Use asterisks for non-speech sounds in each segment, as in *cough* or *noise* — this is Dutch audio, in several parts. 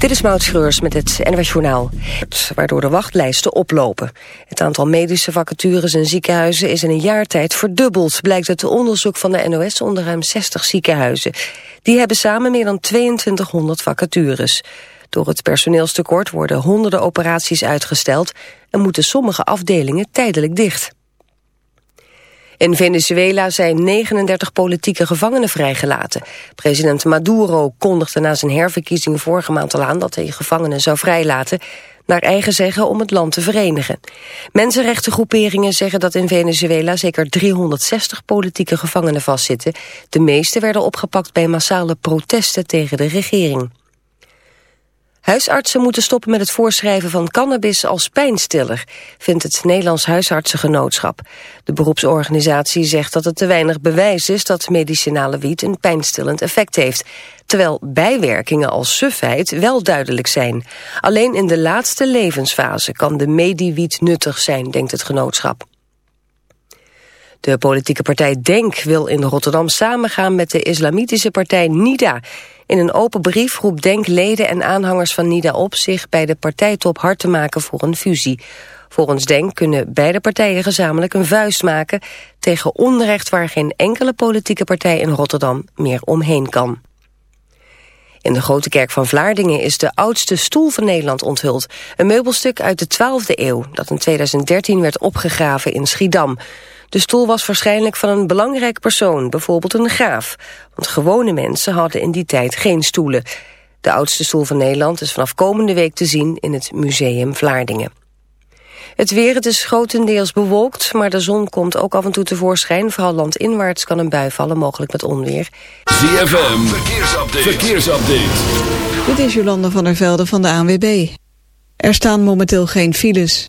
Dit is Maud Schreurs met het NWS Journaal. Waardoor de wachtlijsten oplopen. Het aantal medische vacatures in ziekenhuizen is in een jaar tijd verdubbeld... blijkt uit onderzoek van de NOS onder ruim 60 ziekenhuizen. Die hebben samen meer dan 2200 vacatures. Door het personeelstekort worden honderden operaties uitgesteld... en moeten sommige afdelingen tijdelijk dicht. In Venezuela zijn 39 politieke gevangenen vrijgelaten. President Maduro kondigde na zijn herverkiezing vorige maand al aan... dat hij gevangenen zou vrijlaten, naar eigen zeggen om het land te verenigen. Mensenrechtengroeperingen zeggen dat in Venezuela zeker 360 politieke gevangenen vastzitten. De meeste werden opgepakt bij massale protesten tegen de regering. Huisartsen moeten stoppen met het voorschrijven van cannabis als pijnstiller, vindt het Nederlands Huisartsengenootschap. De beroepsorganisatie zegt dat het te weinig bewijs is dat medicinale wiet een pijnstillend effect heeft, terwijl bijwerkingen als sufheid wel duidelijk zijn. Alleen in de laatste levensfase kan de mediewiet nuttig zijn, denkt het genootschap. De politieke partij DENK wil in Rotterdam samengaan met de islamitische partij NIDA. In een open brief roept DENK leden en aanhangers van NIDA op... zich bij de partijtop hard te maken voor een fusie. Volgens DENK kunnen beide partijen gezamenlijk een vuist maken... tegen onrecht waar geen enkele politieke partij in Rotterdam meer omheen kan. In de Grote Kerk van Vlaardingen is de oudste stoel van Nederland onthuld. Een meubelstuk uit de 12e eeuw dat in 2013 werd opgegraven in Schiedam. De stoel was waarschijnlijk van een belangrijk persoon, bijvoorbeeld een graaf. Want gewone mensen hadden in die tijd geen stoelen. De oudste stoel van Nederland is vanaf komende week te zien in het Museum Vlaardingen. Het weer, het is grotendeels bewolkt, maar de zon komt ook af en toe tevoorschijn. Vooral landinwaarts kan een bui vallen, mogelijk met onweer. ZFM, verkeersupdate. verkeersupdate. Dit is Jolanda van der Velde van de ANWB. Er staan momenteel geen files.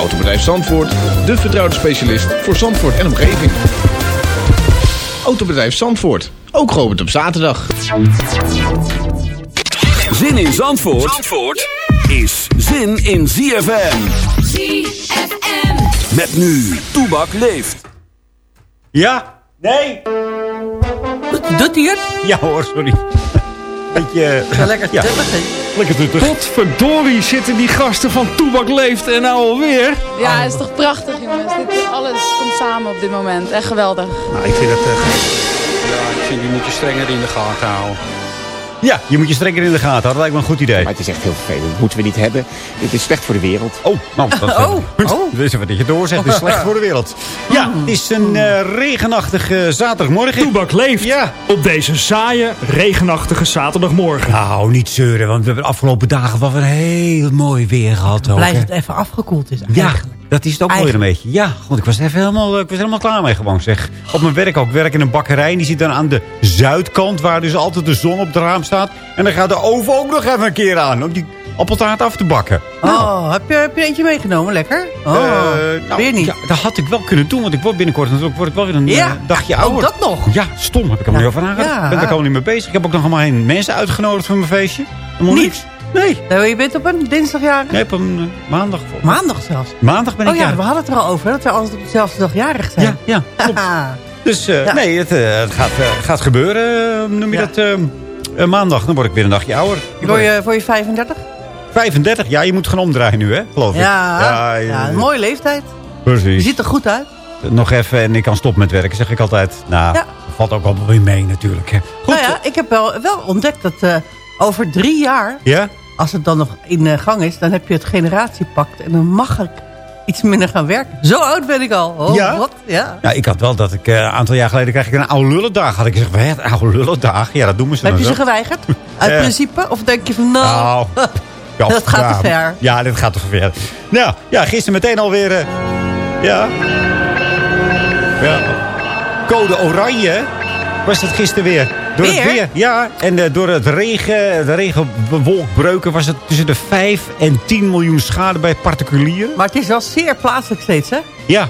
Autobedrijf Zandvoort, de vertrouwde specialist voor Zandvoort en omgeving. Autobedrijf Zandvoort, ook geopend op zaterdag. Zin in Zandvoort, Zandvoort is zin in ZFM. ZFM. Met nu, Toebak leeft. Ja? Nee? Doet hij het? Ja hoor, sorry. *laughs* Beetje... Ja, lekker ja. Lekker tuttig. Potverdorie zitten die gasten van Toebak Leeft en nou alweer. Ja, het is toch prachtig jongens. Dit, alles komt samen op dit moment. Echt geweldig. Nou, ik vind het... uh, Ja, ik vind die moet je strenger in de gaten houden. Ja, je moet je strenger in de gaten houden. Dat lijkt me een goed idee. Maar het is echt heel vervelend. Dat moeten we niet hebben. Het is slecht voor de wereld. Oh, nou, dat *laughs* Oh, oh. Dus even dat je doorzegt. Het is *laughs* slecht voor de wereld. Ja, het is een eh, regenachtige zaterdagmorgen. Toebak Leeft Ja. op deze saaie, regenachtige zaterdagmorgen. Nou, niet zeuren, want we hebben de afgelopen dagen wel weer heel mooi weer gehad. Ook, Blijft hè. het even afgekoeld is Ja, eigenlijk. Dat is het ook weer een beetje. Ja, goed, ik was er even helemaal, ik was er helemaal klaar mee gewoon zeg. Op mijn werk ook. Ik werk in een bakkerij en die zit dan aan de zuidkant... waar dus altijd de zon op het raam staat. En dan gaat de oven ook nog even een keer aan om die appeltaart af te bakken. Oh, heb je, heb je eentje meegenomen? Lekker? Oh, Eh, nou, weer niet. Ja, dat had ik wel kunnen doen, want ik word binnenkort natuurlijk word ik wel weer een Ja, eh, dagje oh, ouder. dat nog? Ja, stom. Heb ik er niet over nagedacht. Ja. Ik ben daar gewoon niet mee bezig. Ik heb ook nog helemaal geen mensen uitgenodigd voor mijn feestje. Helemaal Niet? niks. Nee. Nee, je bent op een dinsdag jarig? Nee, op een eh, maandag. Maandag zelfs. Maandag ben ik Oh ja, jarig. we hadden het er al over, dat we altijd op dezelfde dag jarig zijn. Ja, ja, *laughs* klopt. Dus eh, Ja. nee, het, eh, het gaat, eh, gaat gebeuren. eh, noem je Ja. dat? eh, eh, maandag, dan word ik weer een dagje ouder. Voor je, voor je 35? 35, ja, je moet gaan omdraaien nu, hè, geloof ik. Ja, ja, een mooie leeftijd. Precies. Je ziet er goed uit. Nog even en ik kan stoppen met werken, zeg ik altijd. Nou, dat valt ook wel weer mee natuurlijk. Hè. Goed, nou ja, ik heb wel, wel ontdekt dat eh, over drie jaar, ja? Als het dan nog in eh, gang is, dan heb je het generatiepact. En dan mag ik iets minder gaan werken. Zo oud ben ik al. Oh, Ja? wat? Ja. Ja, ik had wel dat ik eh, een aantal jaar geleden kreeg ik een oude lullendag. Had ik gezegd, wat, oude lullendag? Ja, dat doen we ze Heb je ze geweigerd? *laughs* Uit principe? Of denk je van, nou, Nou, *laughs* ja, dat gaat ja, te ver. Ja, dit gaat te ver. Nou, ja, gisteren meteen alweer... eh ja. ja. Code oranje was het gisteren weer. Door Weer? het weer, ja. En eh, door het regen, de regenwolkbreuken was het tussen de 5 en 10 miljoen schade bij particulieren. Maar het is wel zeer plaatselijk steeds, hè? Ja.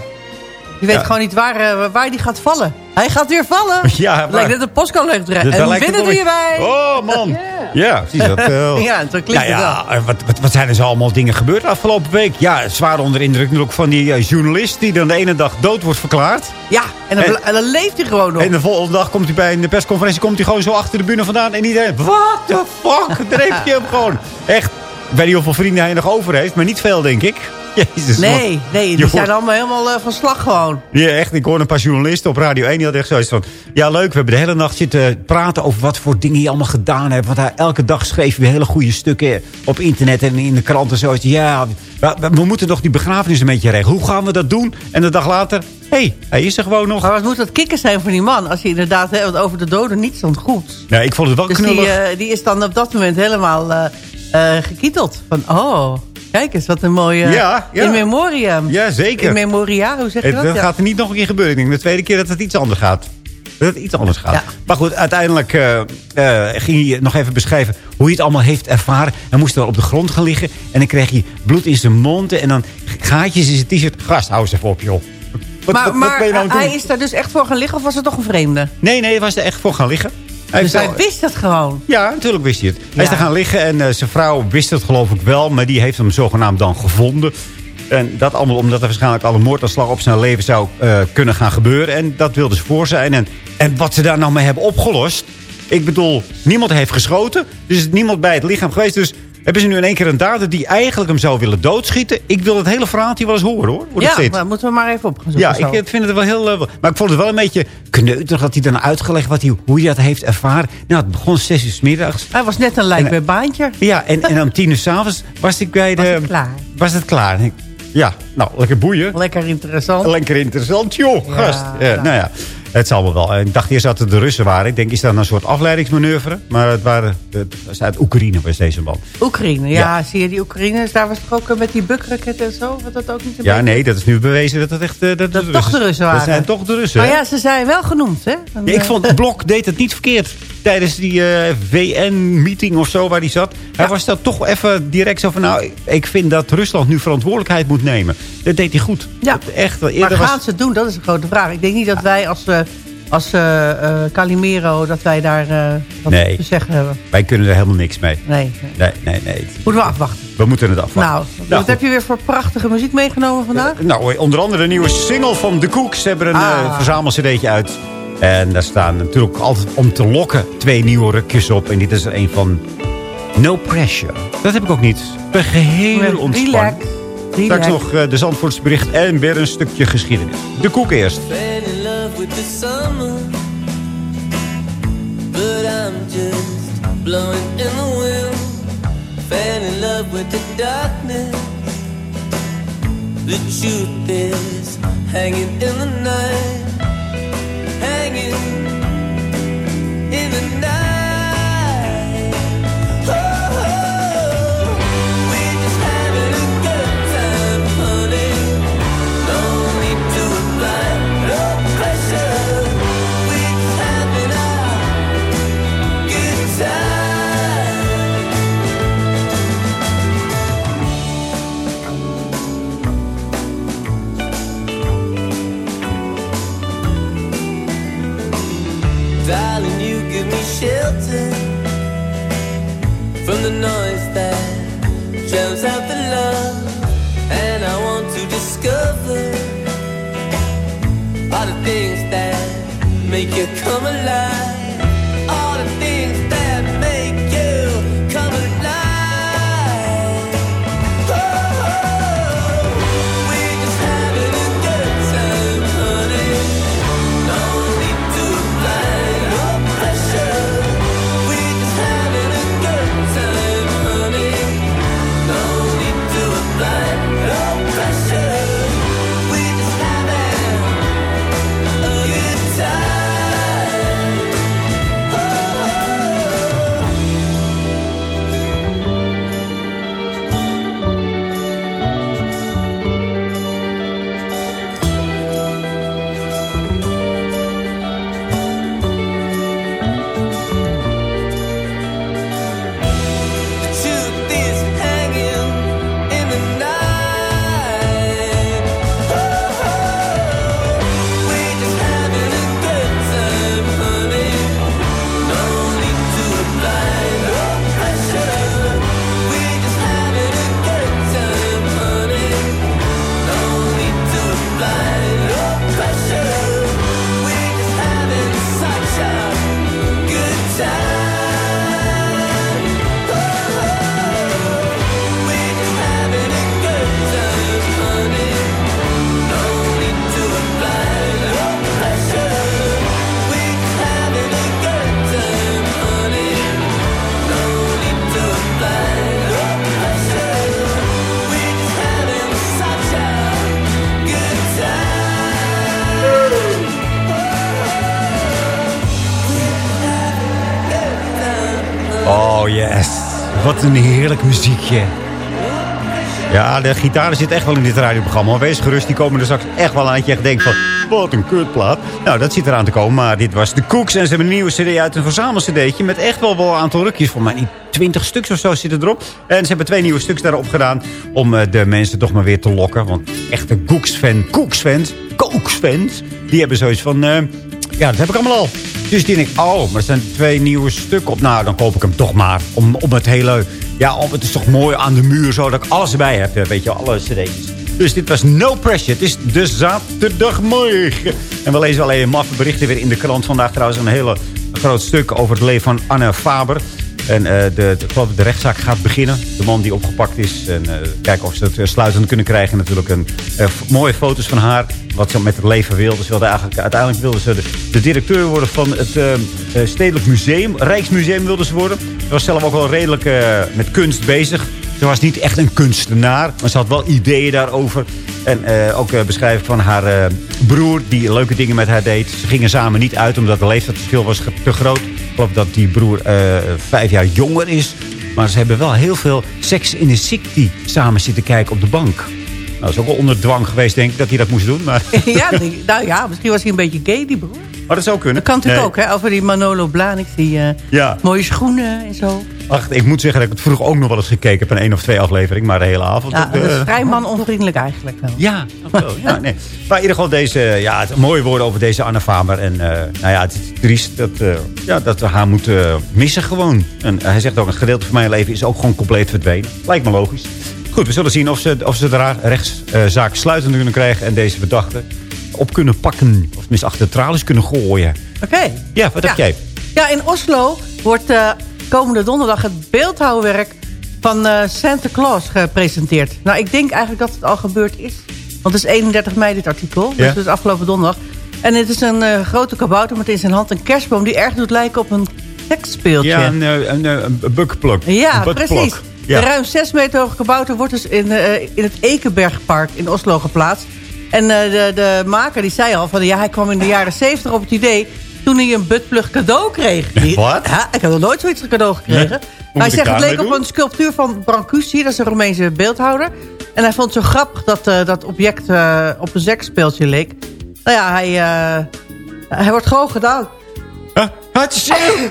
Je weet Ja. gewoon niet waar, eh, waar die gaat vallen. Hij gaat weer vallen. *laughs* Ja, lijkt net een postcode Dat- En daar lijkt het binnen wel doe je bij. Oh, man. Ja, precies. Dat, eh, *laughs* Ja, zo klinkt nou ja, het Wat, wat, wat zijn er zo allemaal dingen gebeurd de afgelopen week? Ja, zwaar onder indruk natuurlijk van die eh, journalist... die dan de ene dag dood wordt verklaard. Ja, en dan, En- en dan leeft hij gewoon nog. En de volgende dag komt hij bij een persconferentie... komt hij gewoon zo achter de bühne vandaan. En iedereen, what the *laughs* fuck? Daar heb je hem gewoon. Echt, ik weet niet hoeveel vrienden hij nog over heeft... maar niet veel, denk ik. *laughs* Jezus, nee, man. nee, die zijn allemaal helemaal eh, van slag gewoon. Ja, echt. Ik hoorde een paar journalisten op Radio 1. Die hadden echt zoiets van... Ja, leuk. We hebben de hele nacht zitten praten over wat voor dingen je allemaal gedaan hebt. Want hij, elke dag schreef je hele goede stukken op internet en in de kranten. Zoiets. Ja, we, moeten nog die begrafenis een beetje regelen. Hoe gaan we dat doen? En de dag later... Hé, hey, hij is er gewoon nog. Maar wat moet dat kicken zijn voor die man? Als je inderdaad hè, want over de doden niets ontgoed. Ja, ik vond het wel Dus knullig. die, eh, die is dan op dat moment helemaal eh, gekieteld. Van, oh, kijk eens, wat een mooie... Ja, ja. In memoriam. Ja, zeker. In memoria, hoe zeg je Het- dat? dat Ja. gaat er niet nog een keer gebeuren. Ik denk de tweede keer dat het iets anders gaat. Dat het iets anders gaat. Ja. Maar goed, uiteindelijk eh, eh, ging hij nog even beschrijven hoe hij het allemaal heeft ervaren. Hij moest wel op de grond gaan liggen. En dan kreeg hij bloed in zijn mond. En dan gaatjes in zijn t-shirt. Gast, hou eens even op, joh. Wat, maar wat- wat maar nou hij is daar dus echt voor gaan liggen of was het toch een vreemde? Nee, nee, hij was er echt voor gaan liggen. Hij dus hij wel- wist het gewoon. Ja, natuurlijk wist hij het. Hij is er gaan liggen en eh, zijn vrouw wist het geloof ik wel. Maar die heeft hem zogenaamd dan gevonden. En dat allemaal omdat er waarschijnlijk al een moordaanslag op zijn leven zou eh, kunnen gaan gebeuren. En dat wilde ze voor zijn. En, en wat ze daar nou mee hebben opgelost. Ik bedoel, niemand heeft geschoten. Dus er is niemand bij het lichaam geweest. Dus hebben ze nu in één keer een dader die eigenlijk hem zou willen doodschieten. Ik wil het hele verhaaltje wel eens horen hoor. Hoe dat Ja, maar moeten we maar even op. Ja, zo. ik vind het wel heel... eh, maar ik vond het wel een beetje kneuterig dat hij dan uitgelegd wat hij, hoe hij dat heeft ervaren. Nou, het begon zes uur 's middags. Hij was net een lijk bij baantje. Ja, en, en om tien uur s'avonds was ik bij de... Was het klaar? Was het klaar. Ja, nou, lekker boeien. Lekker interessant. Lekker interessant, joh, Ja, gast. Ja. nou ja, het zal wel wel. En Ik dacht eerst dat het de Russen waren. Ik denk, is dat een soort afleidingsmanoeuvre? Maar het waren... Het was uit Oekraïne, was deze man. Oekraïne, ja, Ja. zie je die Oekraïners? Daar was het ook eh, met die bukraketten en zo? Was dat ook niet een Ja, nee, dat is nu bewezen dat het echt... eh, dat, Dat toch de Russen waren. Dat zijn toch de Russen, Maar ja, ze zijn wel genoemd, hè? Ja, ik eh, vond Blok deed het niet verkeerd. Tijdens die eh, VN-meeting of zo waar hij zat. Hij was daar toch even direct zo van... Nou, ik vind dat Rusland nu verantwoordelijkheid moet nemen. Dat deed hij goed. Ja. Dat echt, Maar gaan was, ze het doen? Dat is een grote vraag. Ik denk niet dat wij als, eh, als eh, eh, Calimero... dat wij daar eh, wat Nee. te zeggen hebben. wij kunnen er helemaal niks mee. Nee. Nee, nee, nee. Moeten we afwachten. We moeten het afwachten. Nou, wat goed. heb je weer voor prachtige muziek meegenomen vandaag? Nou, onder andere de nieuwe single van The Cooks. Ze hebben een Ah. verzamel-cd'tje uit. En daar staan natuurlijk altijd om te lokken twee nieuwe rukjes op. En dit is er een van No Pressure. Dat heb ik ook niet. Ik ben geheel ontspannen. Relax. Straks nog de Zandvoortsbericht en weer een stukje geschiedenis. De koek eerst. With the summer, but I'm just blowing in the wind. Fell in love with the darkness. The truth is hanging in the night, hanging in the night. Een heerlijk muziekje. Ja, de gitaren zitten echt wel in dit radioprogramma. Wees gerust, die komen er straks echt wel aan. Dat je echt denkt van, wat een kutplaat. Nou, dat zit eraan te komen. Maar dit was de Cooks. En ze hebben een nieuwe cd uit, een verzamel-cd'tje. Met echt wel wel een aantal rukjes. Voor mij niet 20 stuks of zo zitten erop. En ze hebben twee nieuwe stuks daarop gedaan. Om eh, de mensen toch maar weer te lokken. Want echte Cooks-fan, Cooks-fans, Cooks-fans. Die hebben zoiets van, eh, ja, dat heb ik allemaal al. Dus die denk ik, oh, maar er zijn twee nieuwe stukken op. Nou, dan koop ik hem toch maar. Om, om het hele, ja, om, het is toch mooi aan de muur. Zo dat ik alles erbij heb. Weet je, alle cd's. Dus dit was No Pressure. Het is de zaterdagmorgen. En we lezen alleen maffe berichten weer in de krant. Vandaag trouwens een hele groot stuk over het leven van Anne Faber. En eh, de, de, de rechtszaak gaat beginnen. De man die opgepakt is. En eh, kijken of ze het eh, sluitend kunnen krijgen. Natuurlijk een, mooie foto's van haar. Wat ze met het leven wilde. Ze wilde eigenlijk, uiteindelijk wilde ze de, de directeur worden van het Stedelijk Museum. Rijksmuseum wilde ze worden. Ze was zelf ook wel redelijk met kunst bezig. Ze was niet echt een kunstenaar. Maar ze had wel ideeën daarover. En eh, ook eh, beschrijving van haar eh, broer die leuke dingen met haar deed. Ze gingen samen niet uit omdat de leeftijdsverschil was te groot. Ik geloof dat die broer vijf jaar jonger is. Maar ze hebben wel heel veel seks in de city samen zitten kijken op de bank. Nou, dat is ook wel onder dwang geweest, denk ik, dat hij dat moest doen. Maar *laughs* ja, nou ja, misschien was hij een beetje gay, die broer. Maar dat zou kunnen. Dat kan natuurlijk Nee. ook, hè? Over die Manolo Blahnik, die eh, Ja. mooie schoenen en zo. Ach, ik moet zeggen dat ik het vroeger ook nog wel eens gekeken heb. Een één of twee aflevering, maar de hele avond. Ja, dat, is eh, vrij man onvriendelijk eigenlijk wel. Ja, wel. ja, nee. Maar in ieder geval deze, ja, het, mooie woorden over deze Anne Faber. En eh, nou ja, het is triest dat, eh, ja, dat we haar moeten missen gewoon. En hij zegt ook, een gedeelte van mijn leven is ook gewoon compleet verdwenen. Lijkt me logisch. Goed, we zullen zien of ze, of ze de rechtszaak sluitend kunnen krijgen... en deze verdachte op kunnen pakken. Of tenminste achter de tralies kunnen gooien. Oké. Ja, wat heb jij? Ja, in Oslo wordt eh, komende donderdag het beeldhouwwerk van eh, Santa Claus gepresenteerd. Nou, ik denk eigenlijk dat het al gebeurd is. Want het is 31 mei dit artikel. Dus is afgelopen donderdag. En het is een eh, grote kabouter met in zijn hand een kerstboom... die erg doet lijken op een seksspeeltje. Ja, een, een, een, een buckplug. Ja, Een precies. Ja. De ruim 6 meter hoge kabouter wordt dus in, in het Ekenbergpark in Oslo geplaatst. En eh, de, de maker die zei al van ja, hij kwam in de jaren 70 op het idee toen hij een buttplug cadeau kreeg. Wat? Ja, ik heb nog nooit zoiets cadeau gekregen. Nee. Maar hij zegt het leek op een sculptuur van Brancusi, dat is een Roemeense beeldhouder. En hij vond het zo grappig dat eh, dat object eh, op een zekspeeltje leek. Nou ja, hij, hij wordt gewoon gedaan.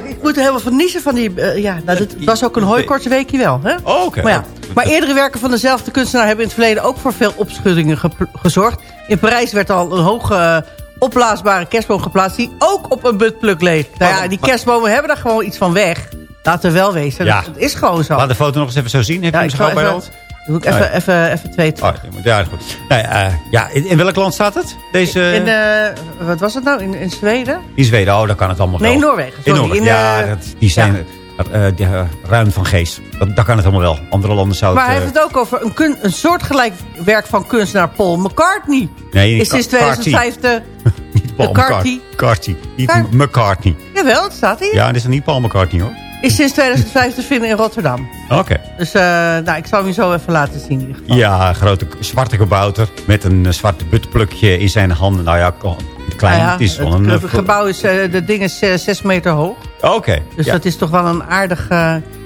Ik moet er helemaal van niezen van die... eh, ja, nou, dit was ook een hooikortsweekje wel. Hè? Oh, oké. Maar, ja. maar eerdere werken van dezelfde kunstenaar... hebben in het verleden ook voor veel opschuddingen ge- gezorgd. In Parijs werd al een hoge opblaasbare kerstboom geplaatst... die ook op een buttplug leek. Nou ja, die kerstbomen hebben daar gewoon iets van weg. Laten we wel wezen. Ja. Het is gewoon zo. Laat de foto nog eens even zo zien. Heb je Ja, hem zo bij ons? Doe ik even, Oh, ja. even, even twee terug. Oh, ja, goed. Nee, eh, ja, in, in welk land staat het? Deze, In, eh, wat was het nou? In, in Zweden? in Zweden, oh, daar kan het allemaal Nee, wel. Noorwegen, In sorry. Noorwegen, In, ja, eh, dat, die zijn eh, die, eh, ruim van geest. Dat, daar kan het allemaal wel. Andere landen zouden Maar hij heeft het ook over een, kun, een soortgelijk werk van kunstenaar Paul McCartney. Nee, is sinds McCarthy. 2005 de... niet Paul McCarthy. McCarthy. Niet Car- McCartney. Jawel, het staat hier. Ja, dit is niet Paul McCartney hoor. Is sinds 2005 te vinden in Rotterdam. Oké. Dus eh, nou, ik zal hem je zo even laten zien in ieder geval. Ja, een grote zwarte kabouter met een eh, zwarte buttplukje in zijn handen. Nou ja, klein. Nou ja, is wel een... het eh, gebouw is, eh, de ding is eh, zes meter hoog. Oké. Dus ja. dat is toch wel een aardig...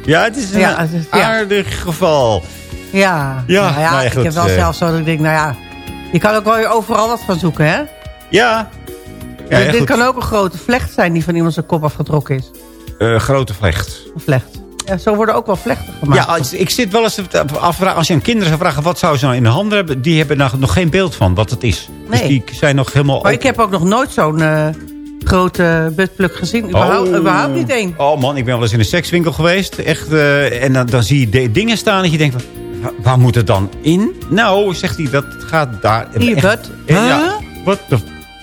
ja, het is een ja, aardig geval. ja, Ja, nou ja nou ik heb wel zelf zo dat ik denk, nou ja... Je kan ook wel weer overal wat van zoeken, hè? Ja. dit ja, dit goed. kan ook een grote vlecht zijn die van iemand zijn kop afgetrokken is. Eh, grote vlecht. Vlecht. Ja, zo worden ook wel vlechten gemaakt. Ja, als- ik zit wel eens te afvragen... Als je aan kinderen zou vragen wat zou ze nou in de handen hebben... die hebben daar nog geen beeld van wat het is. Dus Nee. die zijn nog helemaal... Maar ik heb ook nog nooit zo'n eh, grote buttplug gezien. Überhaupt, Oh. überhaupt niet één. Oh man, ik ben wel eens in een sekswinkel geweest. Echt, eh, en dan, dan zie je de- dingen staan dat je denkt van... "Wa- Waar moet het dan in? Nou, zegt hij, dat gaat daar... In echt- butt? En, Huh? ja, wat de...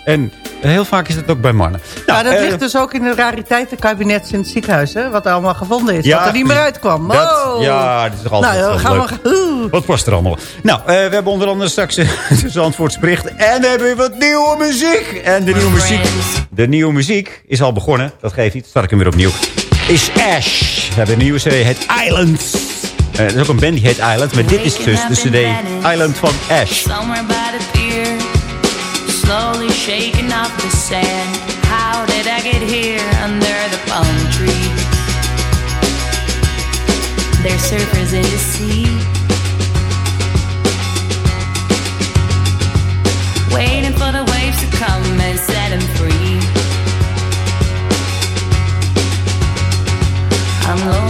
En heel vaak is dat ook bij mannen. Nou, dat eh, ligt dus ook in het rariteitenkabinet in het ziekenhuis, hè? Wat er allemaal gevonden is. Ja, wat er niet meer uitkwam. dat- Oh. ja, dat is toch altijd Nou, gaan leuk. we... Wat past er allemaal? Nou, eh, we hebben onder andere straks *laughs* de Zandvoortsbericht. En we hebben weer wat nieuwe muziek. En de nieuwe muziek, de nieuwe muziek is al begonnen. Dat geeft iets. Start ik hem weer opnieuw. Is Ash. We hebben een nieuwe cd, heet Island. Eh, er is ook een band die heet Island. Maar dit is dus de cd Island van Ash. Somewhere by the pier, slowly shaking off the sand. How did I get here under the palm tree? There's surfers in the sea, waiting for the waves to come and set them free. I'm lonely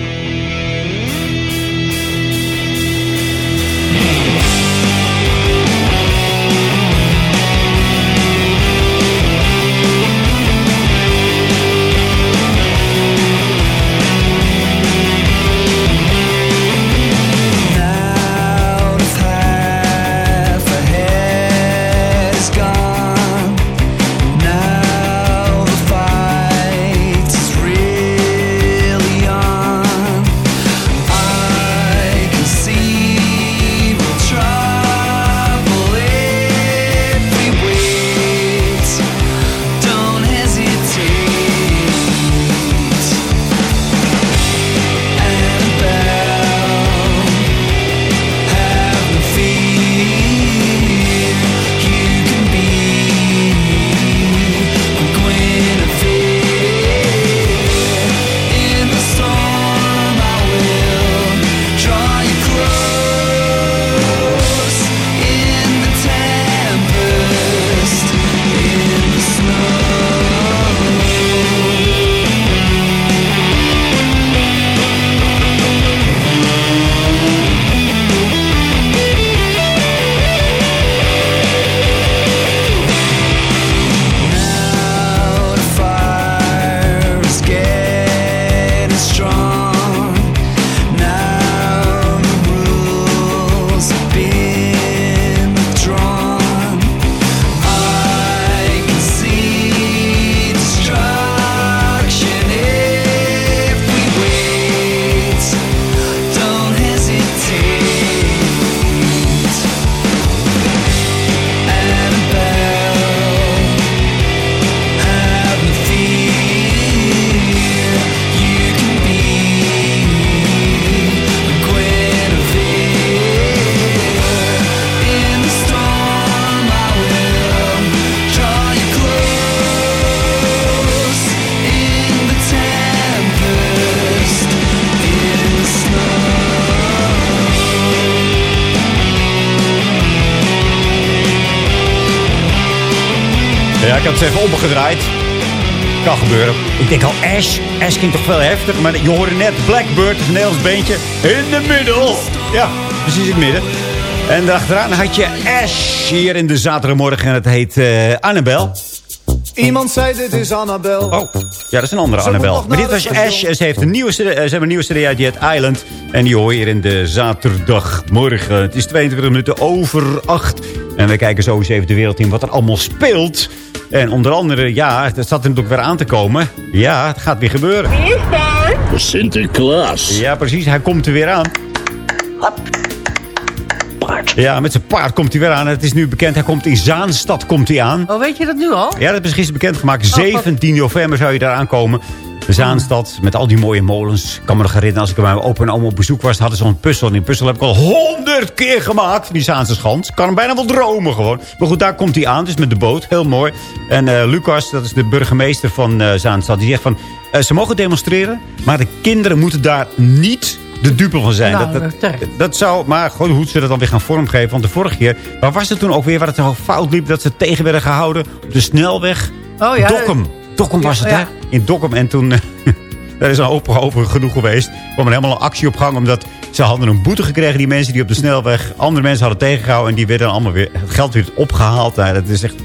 Klinkt toch veel heftig. Maar je hoorde net Blackbird, een Nederlands beentje. In de middel. Ja, precies in het midden. En daarachteraan had je Ash hier in de zaterdagmorgen. En het heet eh Annabel. Iemand zei dit is Annabel. Oh, ja, dat is een andere Annabel. Maar dit was Ash. Ze heeft een nieuwe, ze hebben een nieuwe uit Jet Island. En die hoor je hier in de zaterdagmorgen. Het is 22 minuten over 8. En we kijken zo eens even de wereld in wat er allemaal speelt. En onder andere, ja, het zat er natuurlijk weer aan te komen. Ja, het gaat weer gebeuren. Wie is daar? Sinterklaas. Ja, precies. Hij komt er weer aan. Ja, met zijn paard komt hij weer aan. Het is nu bekend, hij komt in Zaanstad komt hij aan. Oh, weet je dat nu al? Ja, dat is gisteren bekendgemaakt. Oh, wat- 17 november zou je daar aankomen. De Zaanstad, met al die mooie molens. Ik kan me nog herinneren, als ik bij mijn opa en oma op bezoek was... hadden ze zo'n puzzel. En die puzzel heb ik al honderd keer gemaakt. Die Zaanse schans. Ik kan hem bijna wel dromen gewoon. Maar goed, daar komt hij aan. Dus met de boot. Heel mooi. En eh, Lucas, dat is de burgemeester van eh Zaanstad. Die zegt van, eh, ze mogen demonstreren. Maar de kinderen moeten daar niet de dupe van zijn. Nou, dat, dat, zou, maar gewoon hoe ze dat dan weer gaan vormgeven. Want de vorige keer, waar was het toen ook weer waar het zo fout liep... dat ze tegen werden gehouden op de snelweg. Oh ja. Dokkum. Dokkum was Ja, het, hè? ja. In Dokkum. En toen... *laughs* daar is een hoop over genoeg geweest. Er kwam er helemaal een actie op gang. Omdat ze hadden een boete gekregen, die mensen die op de snelweg... andere mensen hadden tegengehouden. En die werden dan allemaal weer... Het geld weer opgehaald. Nou, dat is echt...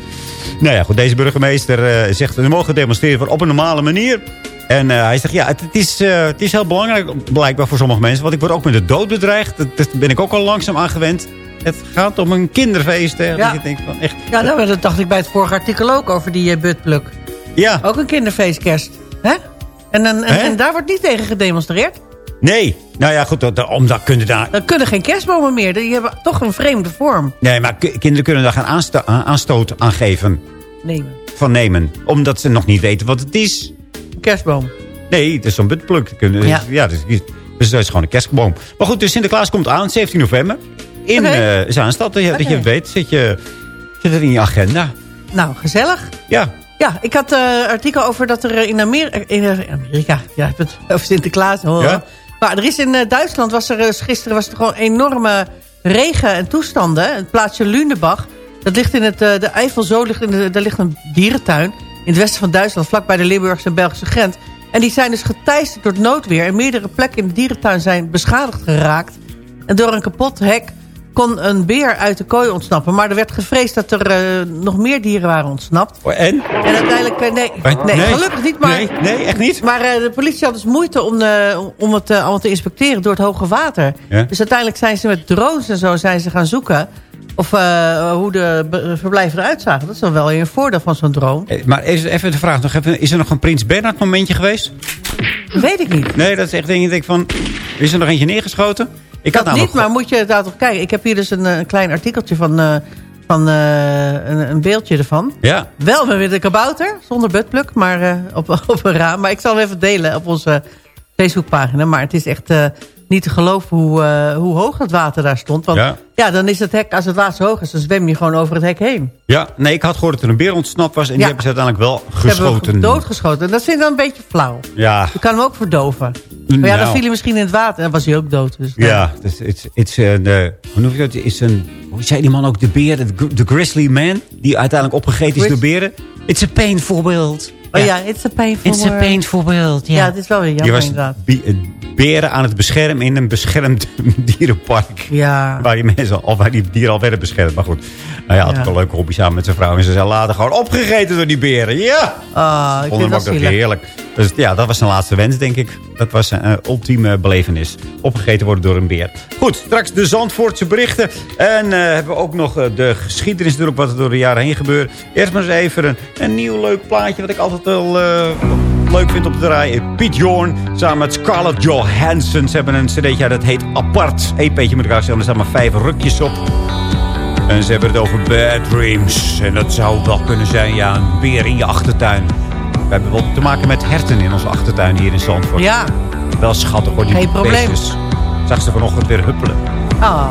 Nou ja, goed. Deze burgemeester eh, zegt... We mogen demonstreren op een normale manier. En eh, hij zegt, ja, het, het is, eh, het is heel belangrijk blijkbaar voor sommige mensen. Want ik word ook met de dood bedreigd. Dat, dat ben ik ook al langzaam aan gewend. Het gaat om een kinderfeest. Hè, Ja. Van, echt, Ja, nou, dat dacht ik bij het vorige artikel ook over die uh, buttpluk. Ja. Ook een kinderfeestkerst. Hè? En, en, daar wordt niet tegen gedemonstreerd. Nee. Nou ja, goed. dat- Omdat kunnen daar... Dan kunnen geen kerstbomen meer. Die hebben toch een vreemde vorm. Nee, maar ki- kinderen kunnen daar geen aansto- aan- aanstoot aan geven. Nee, Van nemen. Omdat ze nog niet weten wat het is. Kerstboom. Nee, het is zo'n buttpluk. Kunnen- Ja. Ja, dus, dus dat is gewoon een kerstboom. Maar goed, dus Sinterklaas komt aan, 17 november. In Oké. eh Zaanstad. Dat je, dat je Oké. het weet. Zit je, zit het in je agenda. Nou, gezellig. Ja. Ja, ik had een artikel over dat er eh, in Amerika... In eh, Amerika, ja, het *laughs* over Sinterklaas. hoor. Ja? Maar er is in eh, Duitsland, was er, eh, gisteren was er gewoon enorme regen en toestanden. Het plaatsje Lünebach, dat ligt in het, eh, de Eifelzoo, ligt in de, daar ligt een dierentuin. In het westen van Duitsland, vlakbij de Limburgse en Belgische grens. En die zijn dus geteisterd door het noodweer. En meerdere plekken in de dierentuin zijn beschadigd geraakt. En door een kapot hek kon een beer uit de kooi ontsnappen. Maar er werd gevreesd dat er eh, nog meer dieren waren ontsnapt. Oh, En? En uiteindelijk, eh, nee, nee, Nee. gelukkig niet. Maar, Nee, nee, echt niet? Maar eh, de politie had dus moeite om, om het allemaal te inspecteren door het hoge water. Ja. Dus uiteindelijk zijn ze met drones en zo zijn ze gaan zoeken... of eh, hoe de verblijven eruit zagen. Dat is dan wel weer een voordeel van zo'n drone. Eh, Maar even even de vraag nog even. Is er nog een Prins Bernhard momentje geweest? Weet ik niet. Nee, dat is echt ding. Ik denk van... Is er nog eentje neergeschoten? Ik dat had namelijk... niet, maar moet je daar toch kijken. Ik heb hier dus een, eh, een klein artikeltje van, van een, een beeldje ervan. Ja. Wel met een kabouter, zonder buttplug, maar op, *laughs* op een raam. Maar ik zal hem even delen op onze Facebookpagina. Maar het is echt niet te geloven hoe, eh, hoe hoog het water daar stond. Want Ja. ja. dan is het hek, als het water hoog is, dan zwem je gewoon over het hek heen. Ja, nee, ik had gehoord dat er een beer ontsnapt was. En die hebben ze uiteindelijk wel Ze hebben geschoten. hem doodgeschoten. En dat vind ik dan een beetje flauw. Ja, Je kan hem ook verdoven. Maar ja, dan Nou. viel hij misschien in het water. En was hij ook dood. Dus, nou. ja. Het is, het is een... hoe noem je dat? Is een... Hoe zei die man ook? De beer, de, gr- de grizzly man. Die uiteindelijk opgegeten is door beren. It's a painful world. Oh ja, it's a painful It's a world. painful world, ja. Ja, het is wel weer jammer was inderdaad. eh, beren aan het beschermen in een beschermd *laughs* dierenpark. Ja. Waar die, mensen, al, waar die dieren al werden beschermd. Maar goed, nou ja, had Ja. ook een leuke hobby samen met zijn vrouw. En ze zijn later gewoon opgegeten door die beren. Ja! Ah, ik Vond vind zielig. heerlijk. Dus ja, dat was zijn laatste wens, denk ik. Dat was een eh, ultieme belevenis. Opgegeten worden door een beer. Goed, straks de Zandvoortse berichten. En eh, hebben we ook nog eh, de geschiedenis natuurlijk, wat er door de jaren heen gebeurt. Eerst maar eens even een, een nieuw leuk plaatje, wat ik altijd wel eh, leuk vind op te draaien. Piet Jorn, samen met Scarlett Johansson. Ze hebben een cd'tje, dat heet Apart. EP'tje moet ik eigenlijk zeggen, er staan maar vijf rukjes op. En ze hebben het over bad dreams. En dat zou wel kunnen zijn, ja, een beer in je achtertuin. We hebben wel te maken met herten in onze achtertuin hier in Zandvoort. Ja. Wel schattig hoor, die Geen probleem. beestjes. Zag ze vanochtend weer huppelen. Ah.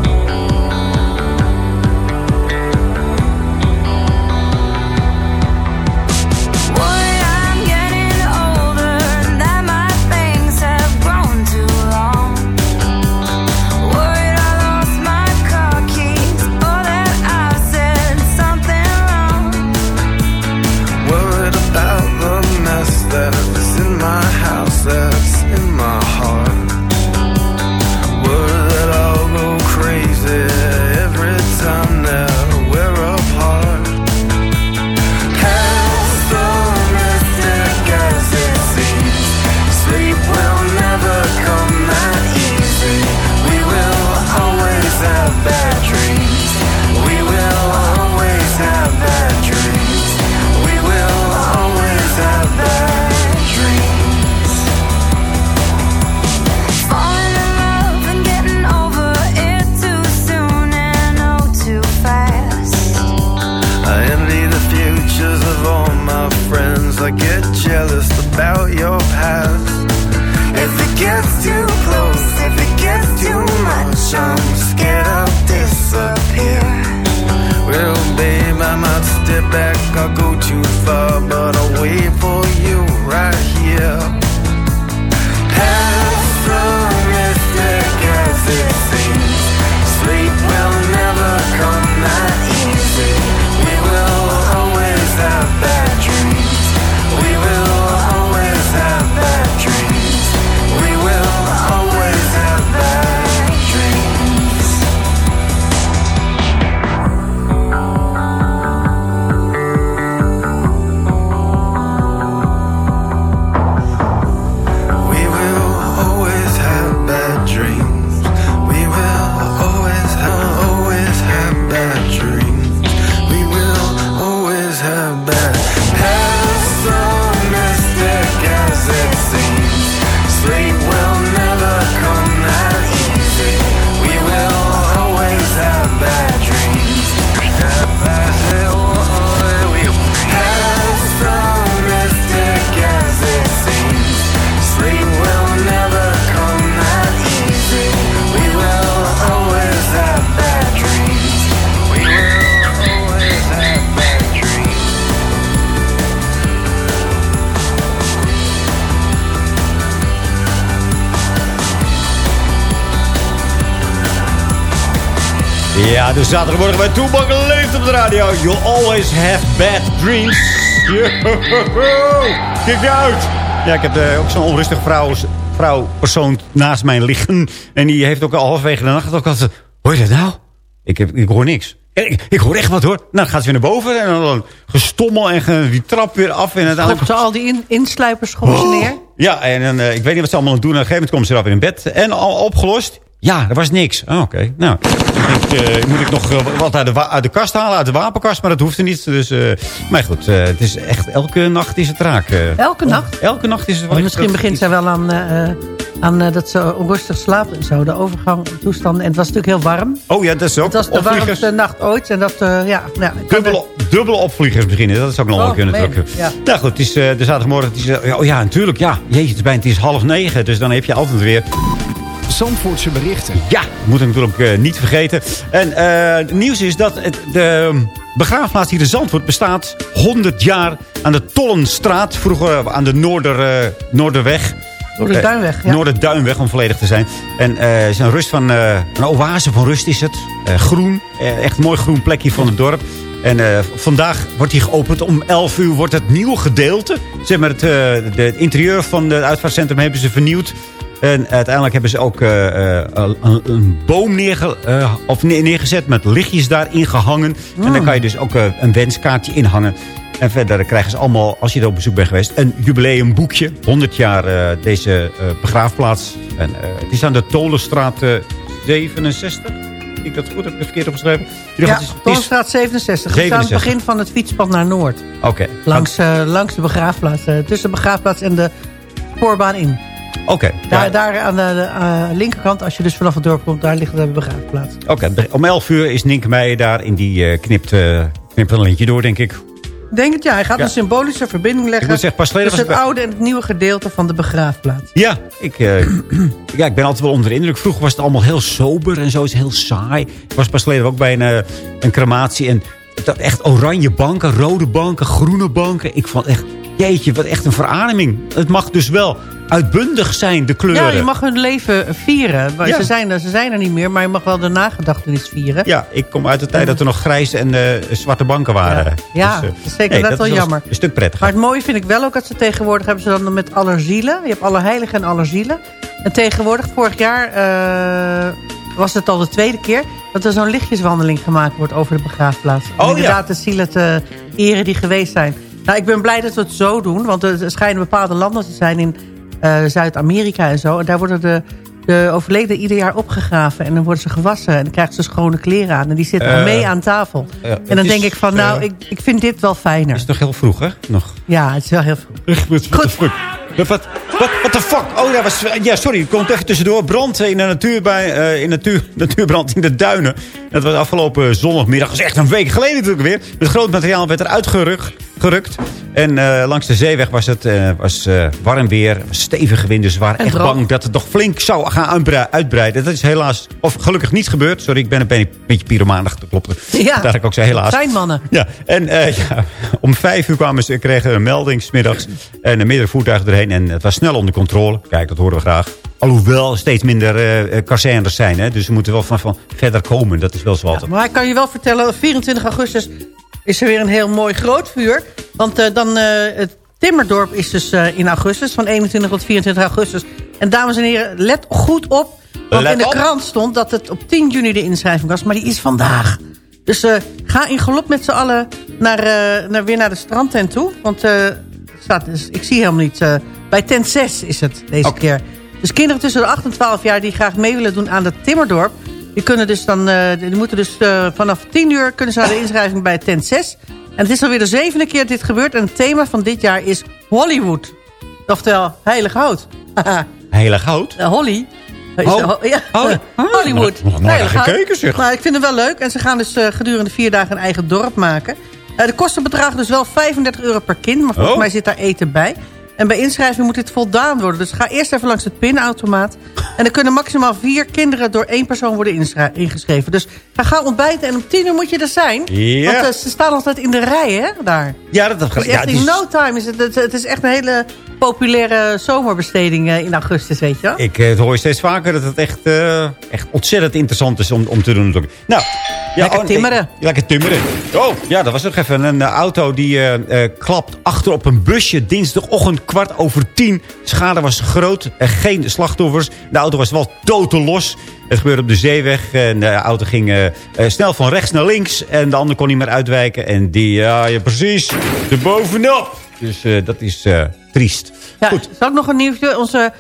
about your past. If it gets too de zaterdagmorgen bij Toebak leeft op de radio. You'll always have bad dreams. Yo, Kijk uit. Ja, ik heb eh, ook zo'n onrustige vrouw, vrouw, persoon naast mij liggen. En die heeft ook al halverwege de nacht ook altijd... Hoor je dat nou? Ik, heb, ik hoor niks. Ik, ik hoor echt wat hoor. Nou, dan gaat ze weer naar boven. En dan gestommel en ge- die trap weer af. En uiteindelijk... Schopt ze al die in, insluipers ze neer? Ja, en dan, eh, ik weet niet wat ze allemaal aan het doen. En op een gegeven moment komen ze eraf in bed. En al opgelost. Ja, er was niks. Oh, Oké, nou. Ik denk, eh, moet ik nog eh, wat uit de, uit de kast halen, uit de wapenkast. Maar dat hoeft er niet. Dus, eh, maar goed, het is echt elke nacht is het raak. Elke nacht? Elke nacht is het wel misschien begint zij wel aan, aan dat ze onrustig slaapt en zo. De overgang toestanden. En het was natuurlijk heel warm. Oh ja, dat is ook Het was de opvliegers. warmste nacht ooit. En dat, ja, ik kan Dubbele, dubbele opvliegers beginnen. Dat is ook nog wel Oh, kunnen drukken. ja. Nou goed, het is de zaterdagmorgen. Het is, oh ja, natuurlijk. Ja. Jeetje, het is bijna het is half negen. Dus dan heb je altijd weer... Zandvoortse berichten. Ja, moet ik natuurlijk eh, niet vergeten. En eh, het nieuws is dat het, de begraafplaats hier in Zandvoort bestaat 100 jaar aan de Tollenstraat. Vroeger aan de Noorder, eh, Noorderweg. Noorderduinweg, ja. Eh, Noorderduinweg, om volledig te zijn. En eh, het is een rust van, eh, een oase van rust is het. Eh, groen, eh, echt een mooi groen plekje van het dorp. En eh, vandaag wordt hij geopend. Om 11 uur wordt het nieuwe gedeelte. Zeg maar het, eh, de, het interieur van het uitvaartcentrum hebben ze vernieuwd. En uiteindelijk hebben ze ook eh, eh, een, een boom neerge, eh, of neergezet met lichtjes daarin gehangen. En dan kan je dus ook een wenskaartje inhangen. En verder krijgen ze allemaal, als je er op bezoek bent geweest, een jubileumboekje. 100 jaar deze eh, begraafplaats. En, eh, het is aan de Tolenstraat eh, 67. Heb ik dat goed? Heb ik het verkeerd opgeschreven? Ja, het is- Tolstraat 67. Het is aan het 67. begin van het fietspad naar Noord. Oké. Langs, langs de begraafplaats. tussen de begraafplaats en de spoorbaan in. Oké. Daar, ja. daar aan de, de, eh, linkerkant, als je dus vanaf het dorp komt, daar ligt de begraafplaats. Oké, om 11 uur is Nienke Meijer daar. En die eh, knipt, knipt een lintje door, denk ik. Denk het ja, hij gaat Ja. een symbolische verbinding leggen... Ik zeggen, pas tussen het oude en het nieuwe gedeelte van de begraafplaats. Ja, *clears throat* ik, ja, ik ben altijd wel onder de indruk. Vroeger was het allemaal heel sober en zo. is heel saai. Ik was pas geleden ook bij een, een crematie. En dat echt oranje banken, rode banken, groene banken. Ik vond echt, jeetje, wat echt een verademing. Het mag dus wel uitbundig zijn, de kleuren. Ja, je mag hun leven vieren. Maar Ja. Ze, zijn er, ze zijn er niet meer, maar je mag wel de nagedachtenis vieren. Ja, ik kom uit de tijd dat er nog grijze en eh, zwarte banken waren. Ja, Dus, eh, dat is zeker net wel is jammer. Een stuk prettiger. Maar het mooie vind ik wel ook dat ze tegenwoordig hebben ze dan met allerzielen. Je hebt allerheiligen en allerzielen. En tegenwoordig, vorig jaar eh, was het al de tweede keer... dat er zo'n lichtjeswandeling gemaakt wordt over de begraafplaats. Oh, Om inderdaad de zielen te eren die geweest zijn. Nou, ik ben blij dat we het zo doen. Want er schijnen bepaalde landen te zijn in Zuid-Amerika en zo. En daar worden de, de overleden ieder jaar opgegraven. En dan worden ze gewassen. En dan krijgen ze schone kleren aan. En die zitten dan Eh, mee aan tafel. en het dan is, denk ik van, nou, eh, ik, ik vind dit wel fijner. Het is toch heel vroeg, hè? Nog. Ja, het is wel heel vroeg. Wat de fuck? Wat, wat, wat, the fuck? Oh, ja, was, ja, sorry. Er komt even tussendoor. Brand in de natuur bij, eh, in natuur, *laughs* natuurbrand in de duinen. Dat was afgelopen zondagmiddag. Dat is echt een week geleden natuurlijk weer. Met groot materiaal werd er uitgerukt. Gerukt. En eh, langs de zeeweg was het eh, was, eh, warm weer, stevige wind. Dus we waren En echt droog. bang dat het nog flink zou gaan uitbrei- uitbreiden. Dat is helaas, of gelukkig niet gebeurd. Sorry, ik ben een beetje, pyromanig, dat klopt. Ja. Daar ik ook zei helaas. Zijn mannen. Ja, en ja, om vijf uur kwamen ze, kregen een melding 's middags En er meerdere voertuigen erheen. En het was snel onder controle. Kijk, dat horen we graag. Alhoewel steeds minder eh, kazernes zijn. Hè? Dus we moeten wel van, van verder komen. Dat is wel zo altijd. Maar ik kan je wel vertellen, 24 augustus is er weer een heel mooi groot vuur. Want eh, dan, eh, het Timmerdorp is dus eh, in augustus, van 21 tot 24 augustus. En dames en heren, let goed op. Want Let in de op. krant stond dat het op 10 juni de inschrijving was. Maar die is vandaag. Dus ga in galop met z'n allen naar, naar, weer naar de strandtent toe. Want staat, dus, ik zie helemaal niet. bij tent 6 is het deze keer. Dus kinderen tussen de 8 en 12 jaar die graag mee willen doen aan het Timmerdorp... die, kunnen dus dan, eh, die moeten dus eh, vanaf 10 uur kunnen ze naar de inschrijving bij tent 6. En het is alweer de zevende keer dat dit gebeurt. En het thema van dit jaar is Hollywood. Oftewel, heilig hout. *laughs* Heilig hout. Eh, Holly. Oh. ho- ja. Holly. *laughs* Hollywood. Nog nooit gekeken, zeg. Maar ik vind het wel leuk. En ze gaan dus gedurende vier dagen een eigen dorp maken. De kosten bedragen dus wel 35 euro per kind. Maar volgens Oh. mij zit daar eten bij. En bij inschrijving moet dit voldaan worden. Dus ga eerst even langs het pinautomaat. En er kunnen maximaal vier kinderen door één persoon worden ingeschreven. Dus ga gauw ontbijten en om tien uur moet je er zijn. Ja. Want eh, ze staan altijd in de rij, hè, daar. Ja, dat, dat, Dus ja, in is- no time is het, het, het is echt een hele populaire zomerbesteding eh, in augustus, weet je wel. Ik eh, het hoor steeds vaker dat het echt, echt ontzettend interessant is om, om te doen. natuurlijk. Nou, ja, Lekker oh, timmeren. nee, lekker timmeren. Oh, ja, dat was nog even een auto die eh, klapt achter op een busje. Dinsdagochtend kwart over tien. Schade was groot. Eh, geen slachtoffers. De auto was wel totaal los. Het gebeurde op de zeeweg. En de auto ging eh, eh, snel van rechts naar links. En de ander kon niet meer uitwijken. En die, ja, ja precies, erbovenop. Dus eh, dat is triest. Ja, zal ik nog een nieuwtje? Onze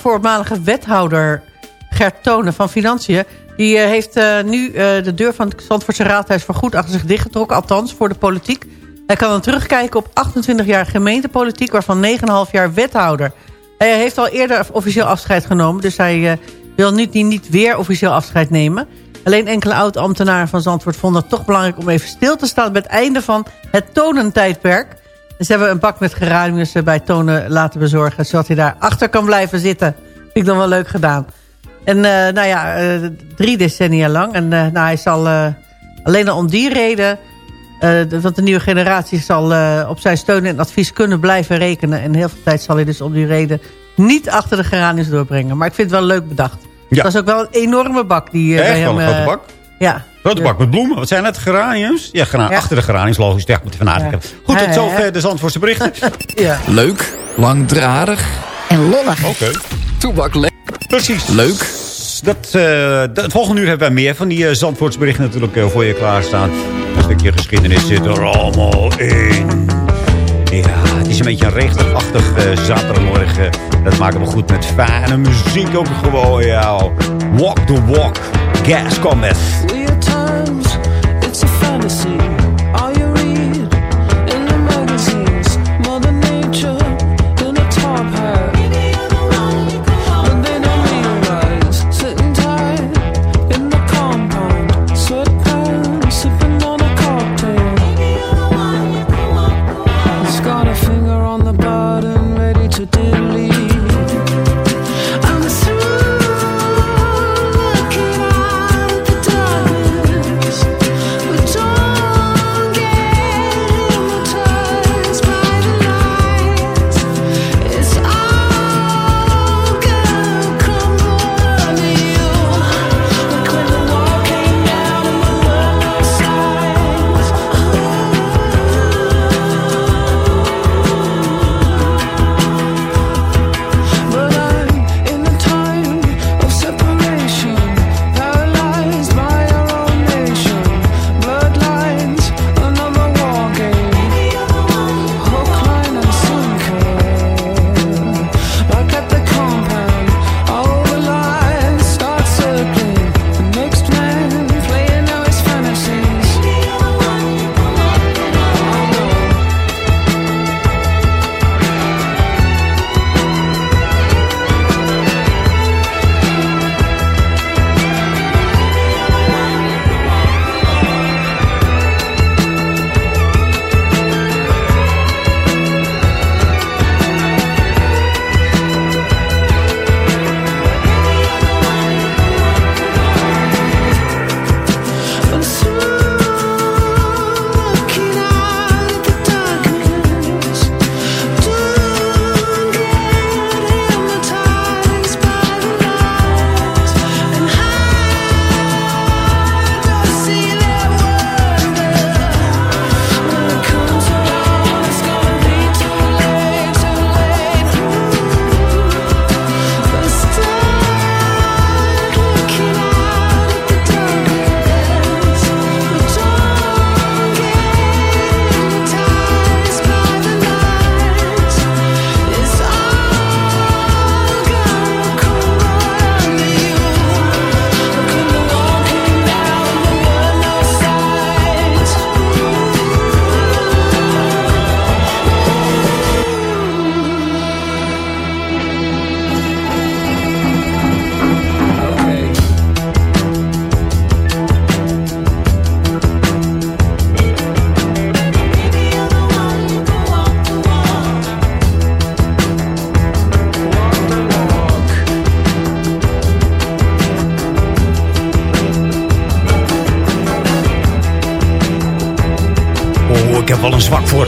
voormalige wethouder Gert Tonen van Financiën... die heeft nu de deur van het Zandvoortse Raadhuis voorgoed achter zich dichtgetrokken. Althans, voor de politiek. Hij kan dan terugkijken op 28 jaar gemeentepolitiek... waarvan 9,5 jaar wethouder. Hij heeft al eerder officieel afscheid genomen... dus hij eh, wil nu niet, weer officieel afscheid nemen. Alleen enkele oud-ambtenaren van Zandvoort vonden het toch belangrijk... om even stil te staan bij het einde van het tonentijdperk... En ze hebben een bak met geraniums bij Tonen laten bezorgen... zodat hij daar achter kan blijven zitten. Vind ik dan wel leuk gedaan. En eh, nou ja, eh, drie decennia lang. En nou, hij zal alleen al om die reden... eh, de- want de nieuwe generatie zal eh, op zijn steun en advies kunnen blijven rekenen. En heel veel tijd zal hij dus om die reden niet achter de geraniums doorbrengen. Maar ik vind het wel leuk bedacht. Ja. Dat is ook wel een enorme bak die eh, Echt bij hem... wel een grote eh, bak? Ja. Grote bak met bloemen. Wat zijn het? Geraniums? Ja, gera- Ja. achter de geraniums. Logisch, echt moet van aardig. Goed, Ja, tot ja, zover ja. de Zandvoortse berichten. *laughs* ja. Leuk, langdradig en lollig. Oké. Toebak le- Precies. Leuk. Dat, eh, het volgende uur hebben wij meer van die uh, Zandvoortse berichten natuurlijk eh, voor je klaarstaan. Een stukje geschiedenis zit er allemaal in. Ja, het is een beetje een regenachtig eh, zaterdagmorgen. Dat maken we goed met fijne muziek ook gewoon. Ja. Walk the walk. Gas Combat. Een zwak voor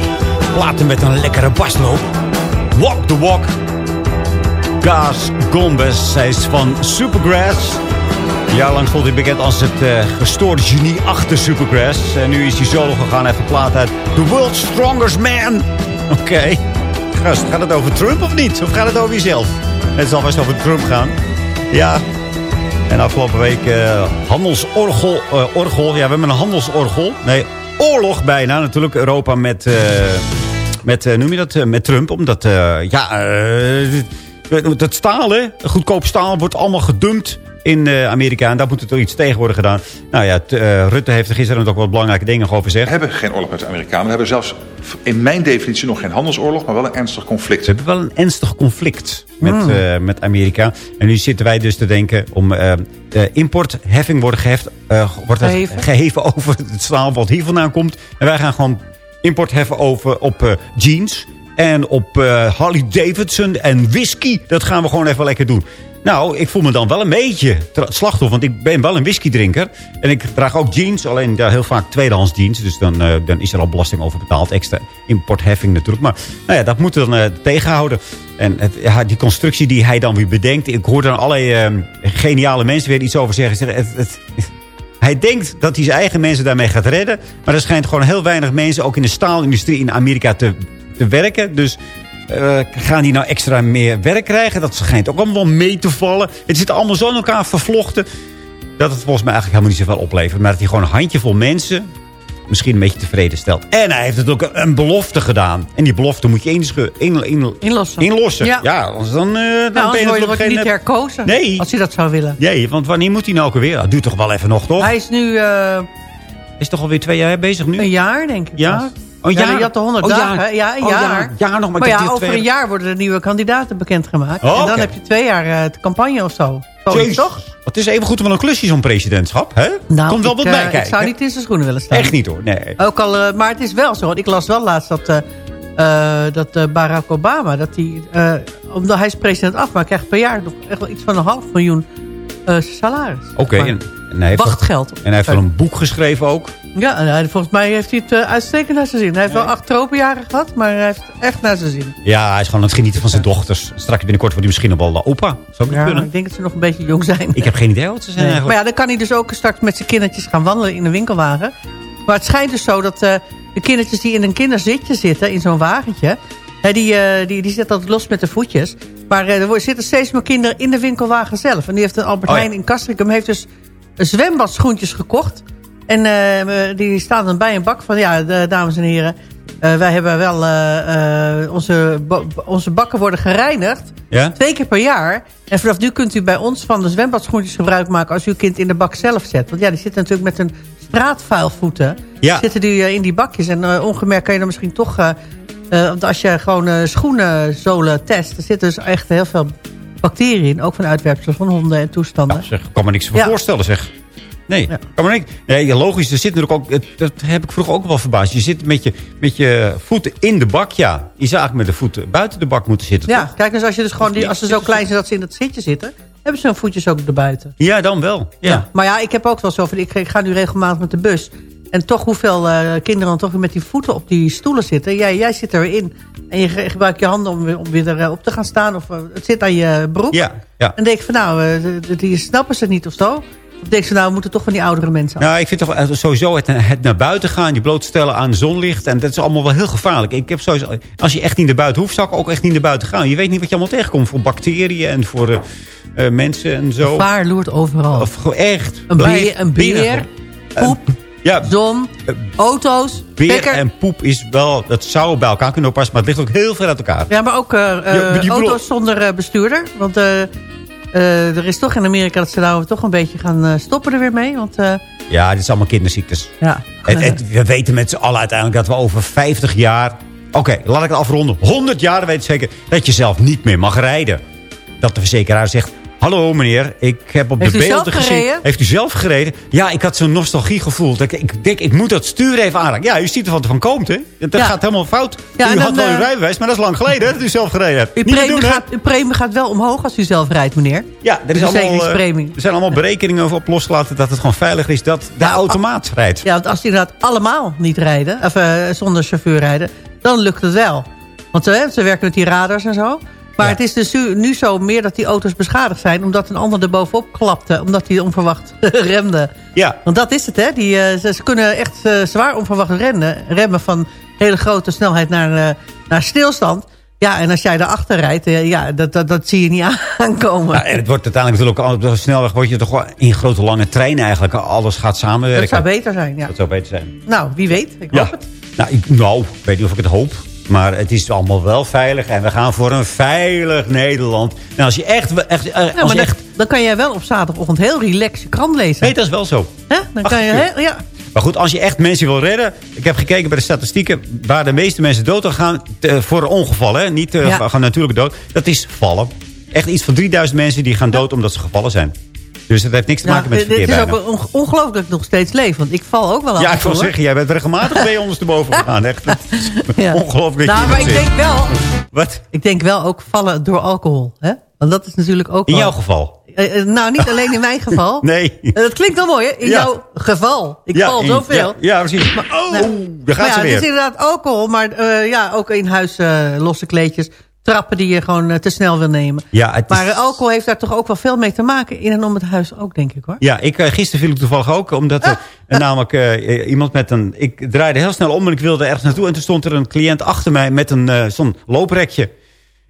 platen met een lekkere basloop. Walk the walk. Gaas Gombes. Hij is van Supergrass. Jaarlang stond hij bekend als het eh, gestoorde genie achter Supergrass. En nu is hij solo gegaan. Een plaat uit The World's Strongest Man. *laughs* Oké. Gast, gaat het over Trump of niet? Of gaat het over jezelf? Het zal best over Trump gaan. Ja. En afgelopen week eh, handelsorgel. eh, orgel. Ja, we hebben een handelsorgel. Nee, oorlog bijna natuurlijk. Europa met... eh, met, eh, noem je dat, eh, met Trump. Omdat, ja, dat staal, hè, goedkoop staal wordt allemaal gedumpt in eh, Amerika. En daar moet er toch iets tegen worden gedaan. Nou ja, t- eh, Rutte heeft er gisteren ook wat belangrijke dingen over gezegd. We hebben geen oorlog met de Amerikanen. We hebben zelfs in mijn definitie nog geen handelsoorlog, maar wel een ernstig conflict. We hebben wel een ernstig conflict met, Hmm. eh, met Amerika. En nu zitten wij dus te denken om eh, de importheffing wordt geheft, eh, wordt Geheven. geheven over het staal wat hier vandaan komt. En wij gaan gewoon import heffen over, op eh, jeans en op eh, Harley Davidson en whisky. Dat gaan we gewoon even lekker doen. Nou, ik voel me dan wel een beetje slachtoffer. Want ik ben wel een whiskydrinker. En ik draag ook jeans. Alleen daar heel vaak tweedehands jeans. Dus dan, eh, dan is er al belasting over betaald. Extra importheffing natuurlijk. Maar nou ja, dat moeten we dan eh, tegenhouden. En het, ja, die constructie die hij dan weer bedenkt. Ik hoor dan allerlei eh, geniale mensen weer iets over zeggen. Ze zeggen, Het, het, hij denkt dat hij zijn eigen mensen daarmee gaat redden. Maar er schijnt gewoon heel weinig mensen... ook in de staalindustrie in Amerika te, te werken. Dus eh, gaan die nou extra meer werk krijgen? Dat schijnt ook allemaal wel mee te vallen. Het zit allemaal zo in elkaar vervlochten... dat het volgens mij eigenlijk helemaal niet zoveel oplevert. Maar dat hij gewoon een handjevol mensen misschien een beetje tevreden stelt. En hij heeft het ook een belofte gedaan. En die belofte moet je insche- in, in, Inlossen. inlossen. Ja. Ja, anders dan, eh, dan Nou, ben je wordt geen... niet herkozen. Nee. Als hij dat zou willen. Nee, want wanneer moet hij nou ook alweer? Dat duurt toch wel even nog, toch? Hij is nu eh, Is toch alweer twee jaar bezig nu? een jaar, denk ik. Ja? Oh, ja, je had de 100 Oh, dagen. jaar. Ja, een Oh, jaar. Jaar nog, maar maar ja, over twee- een jaar worden de nieuwe kandidaten bekendgemaakt. Oh, en dan heb je twee jaar eh, de campagne of zo. Jezus. toch? Het is even goed wel een klusje zo'n presidentschap, hè? Nou, Komt wel ik, wat eh, bij kijken. Ik zou niet in zijn schoenen willen staan. Echt niet hoor, nee. Ook al, eh, maar het is wel zo. want Ik las wel laatst dat, dat Barack Obama... Dat die, omdat hij is president af, maar krijgt per jaar nog echt wel iets van een half miljoen salaris. Oké, en, hij heeft Wachtgeld. En hij heeft wel een boek geschreven ook. Ja, en hij- volgens mij heeft hij het eh, uitstekend naar zijn zin. Hij heeft wel acht tropenjaren gehad, maar hij heeft het echt naar zijn zin. Ja, hij is gewoon aan het genieten van zijn dochters. Straks binnenkort wordt hij misschien nog wel de opa. Zou Ja, kunnen. ik denk dat ze nog een beetje jong zijn. Ik heb geen idee wat ze zijn Nee. Maar eigenlijk. ja, dan kan hij dus ook straks met zijn kindertjes gaan wandelen in een winkelwagen. Maar het schijnt dus zo dat eh, de kindertjes die in een kinderzitje zitten, in zo'n wagentje... Die, eh, die, die zitten altijd los met de voetjes. Maar er zitten steeds meer kinderen in de winkelwagen zelf. En die heeft een Albert Oh ja. Heijn in Castricum heeft dus zwembadschoentjes gekocht. En eh, die staan dan bij een bak van... Ja, de, dames en heren, eh, wij hebben wel... eh, onze, onze bakken worden gereinigd. Ja? Twee keer per jaar. En vanaf nu kunt u bij ons van de zwembadschoentjes gebruik maken... als uw kind in de bak zelf zet. Want ja, die zitten natuurlijk met hun straatvuilvoeten. Ja. Zitten die in die bakjes. En ongemerkt kan je dan misschien toch... want als je gewoon eh, schoenenzolen test... er zitten dus echt heel veel bacteriën in. Ook van uitwerpselen van honden en toestanden. Zeg, ik kan me niks Ja. voorstellen, zeg. Nee, kan me niks. Nee, ja, logisch, er zit natuurlijk ook... Dat heb ik vroeger ook wel verbaasd. Je zit met je, met je voeten in de bak, ja. Je zou eigenlijk met de voeten buiten de bak moeten zitten. Ja, kijk eens als, je dus gewoon die, als ze zo klein zijn dat ze in het zitje zitten... hebben ze hun voetjes ook erbuiten. Ja, dan wel. Ja. Maar ja, ik heb ook wel zo van... Ik, ik ga nu regelmatig met de bus. En toch hoeveel eh, kinderen dan toch weer met die voeten op die stoelen zitten. Jij, jij zit er weer in. En je ge- gebruikt je handen om weer, om weer erop te gaan staan. Of eh, het zit aan je broek. Ja, ja. En denk ik van nou, eh, die snappen ze niet of zo. Of denk ze nou, we moeten toch van die oudere mensen af. Nou, ik vind toch sowieso het, het naar buiten gaan, je blootstellen aan zonlicht. En dat is allemaal wel heel gevaarlijk. Ik heb sowieso, als je echt niet naar buiten hoeft, zou ik ook echt niet naar buiten gaan. Je weet niet wat je allemaal tegenkomt voor bacteriën en voor mensen en zo. Gevaar loert overal. Of echt. Een beer, een beer, poep, ja, zon, auto's, beer en poep is wel, dat zou bij elkaar kunnen oppassen, maar het ligt ook heel ver uit elkaar. Ja, maar ook eh, eh, Ja, auto's zonder eh, bestuurder. Want eh, eh, er is toch in Amerika dat ze nou toch een beetje gaan eh, stoppen er weer mee. Want eh, Ja, dit is allemaal kinderziektes. ja, Het, het- we weten met z'n allen uiteindelijk dat we over 50 jaar... Oké, laat ik het afronden. 100 jaar weten we zeker dat je zelf niet meer mag rijden. Dat de verzekeraar zegt... Hallo meneer, ik heb op Heeft de beelden gezien... gereden? Heeft u zelf gereden? Ja, ik had zo'n nostalgiegevoel. Dat ik, ik denk, ik moet dat stuur even aanraken. Ja, u ziet er wat van komt, hè? Dat Ja. gaat helemaal fout. Ja, u had dan, wel uw eh, rijbewijs, maar dat is lang geleden dat u zelf gereden hebt. Uw premie, doen, gaat, uw premie gaat wel omhoog als u zelf rijdt, meneer. Ja, er, is allemaal, eh, er zijn allemaal berekeningen over op losgelaten... dat het gewoon veiliger is dat de automaat rijdt. Ja, want als die inderdaad allemaal niet rijden, of eh, zonder chauffeur rijden, dan lukt het wel. Want ze, ze werken met die radars en zo. Maar het is dus nu, zo meer dat die auto's beschadigd zijn... omdat een ander er bovenop klapte, omdat hij onverwacht *laughs* remde. Ja. Want dat is het, hè. Die, eh, ze, ze kunnen echt eh, zwaar onverwacht remmen, remmen... van hele grote snelheid naar, eh, naar stilstand. Ja, en als jij daarachter rijdt, ja, dat, dat, dat zie je niet *laughs* aankomen. Ja, en het wordt uiteindelijk natuurlijk ook op de snelweg... word je toch gewoon in grote lange treinen eigenlijk... alles gaat samenwerken. dat zou beter zijn, ja. Dat zou beter zijn. Nou, wie weet. Ik Ja. hoop het. Nou, ik, nou, ik weet niet of ik het hoop. Maar het is allemaal wel veilig. En we gaan voor een veilig Nederland. En als je echt... echt, eh, Ja, als maar je dan, echt dan kan jij wel op zaterdagochtend heel relaxed je krant lezen. nee, dat is wel zo. Hè? Dan kan je, ja. Maar goed, als je echt mensen wil redden... Ik heb gekeken bij de statistieken... waar de meeste mensen dood gaan te- voor een ongeval. Hè? Niet eh, Ja. gaan natuurlijk dood. Dat is vallen. Echt iets van 3000 mensen die gaan dood omdat ze gevallen zijn. Dus dat heeft niks te Nou, maken met het verkeer is ook ongelooflijk dat ik nog steeds leef. Want ik val ook wel af Ja, ik wil zeggen, jij bent regelmatig bij ondersteboven gegaan. Echt, *laughs* het Ja. ongelooflijk Nou, maar ik denk wel... Wat? Ik denk wel ook vallen door alcohol. Hè? Want dat is natuurlijk ook In jouw geval? Eh, eh, nou, niet alleen in mijn *laughs* geval. Nee. Eh, dat klinkt wel mooi, hè? In Ja. jouw geval. Ik Ja, val zoveel. Ja, ja precies. Maar, oh, daar gaat Maar ze ja, weer. Het is inderdaad alcohol, maar ja, ook in huis losse kleedjes. Trappen die je gewoon eh, te snel wil nemen. Ja, het Maar eh, alcohol heeft daar toch ook wel veel mee te maken. In en om het huis ook, denk ik hoor. Ja, ik, eh, gisteren viel ik toevallig ook. Omdat er eh, namelijk iemand met een... Ik draaide heel snel om en ik wilde ergens naartoe. En toen stond er een cliënt achter mij met een zo'n looprekje.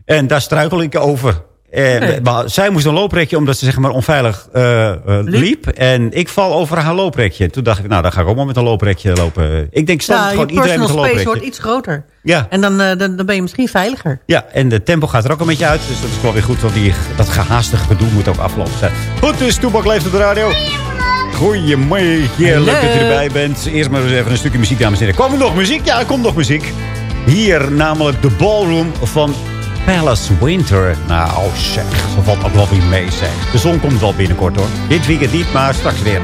En daar struikel ik over. Eh, Nee. maar zij moest een looprekje omdat ze zeg maar onveilig eh, liep. En ik val over haar looprekje. Toen dacht ik, nou dan ga ik ook maar met een looprekje lopen. Ik denk, stand Ja, je gewoon iedereen met een looprekje. wordt iets groter. Ja. En dan, eh, dan, dan ben je misschien veiliger. Ja, en de tempo gaat er ook een beetje uit. Dus dat is wel weer goed, want die, dat gehaastige gedoe moet ook afgelopen zijn. Goed, dus Toebak leeft op de radio. Goedemorgen, leuk dat je erbij bent. Eerst maar eens even een stukje muziek, dames en heren. Komt er nog muziek? Ja, er komt nog muziek. Hier namelijk de ballroom van Palace Winter. Nou, oh zeg, zo valt ook wel mee, zeg. De zon komt wel binnenkort, hoor. Dit weekend niet, maar straks weer.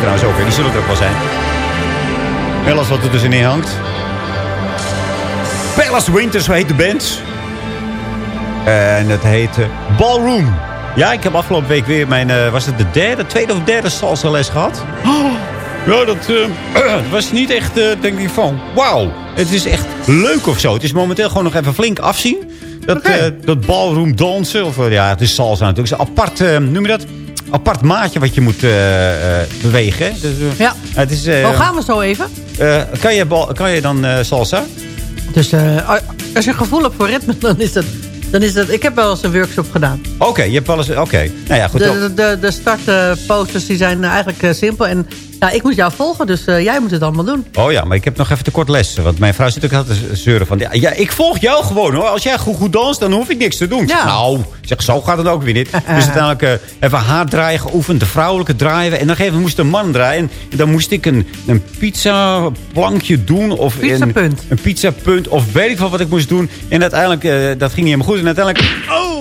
Meisjes trouwens ook, hè, die zullen er ook wel zijn. Wel als wat er tussenin hangt. Palace Winter, zo heet de band. En het heet Ballroom. Ja, ik heb afgelopen week weer mijn, eh, was het de derde, tweede of derde salsa les gehad. Ja, dat eh, *clears throat* was niet echt, eh, denk ik van, wauw. Het is echt leuk of zo. Het is momenteel gewoon nog even flink afzien. Dat, eh, dat ballroom dansen, of ja, het is salsa natuurlijk. Het is apart, noem je dat? Apart maatje wat je moet eh, eh, bewegen. Dus, eh, Ja. Het is, Oh, gaan we zo even? kan, je bal, kan je dan salsa? Dus als je gevoel hebt voor ritme, *laughs* dan is dat... Dan is dat ik heb wel eens een workshop gedaan. Oké, je hebt wel eens... Oké, nou ja, goed. De, de, de, startposters die zijn eigenlijk simpel. En ja, ik moet jou volgen, dus eh, jij moet het allemaal doen. Oh ja, maar ik heb nog even te kort les. Want mijn vrouw zit ook altijd te zeuren van... Ja, ja, ik volg jou gewoon hoor. Als jij goed, goed danst, dan hoef ik niks te doen. Zeg. Nou, zeg, zo gaat het ook weer niet. *laughs* dus uiteindelijk eh, even haar draaien geoefend. De vrouwelijke draaien. En dan gegeven moest een man draaien. En dan moest ik een, een pizza plankje doen. Of Pizzapunt. Een, een pizzapunt. Of weet ik veel wat ik moest doen. En uiteindelijk, eh, dat ging niet helemaal goed. En uiteindelijk... Oh,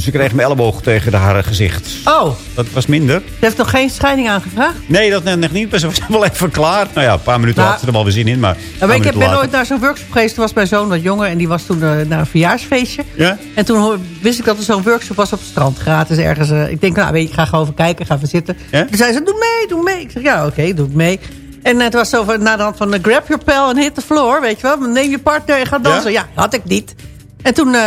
ze kreeg mijn elleboog tegen de haar gezicht. Oh, Dat was minder. ze heeft nog geen scheiding aangevraagd? Nee, dat net nog niet. Maar ze was *laughs* wel even klaar. Nou ja, een paar minuten Nou, had ze er wel weer zin in. Maar, ik ben minuten ooit naar zo'n workshop geweest. Toen was mijn zoon wat jonger. En die was toen eh, naar een verjaarsfeestje. Ja? En toen wist ik dat er zo'n workshop was op het strand. Gratis ergens. eh, ik denk, nou weet je, ik ga gewoon even kijken. Ga even zitten. Ja? Toen zei ze, doe mee, doe mee. Ik zeg, ja oké, doe mee. En eh, het was zo van, na de hand van... grab your pal and hit the floor. Weet je wel. Neem je partner en ga dansen. Ja, had ik niet. En toen, eh,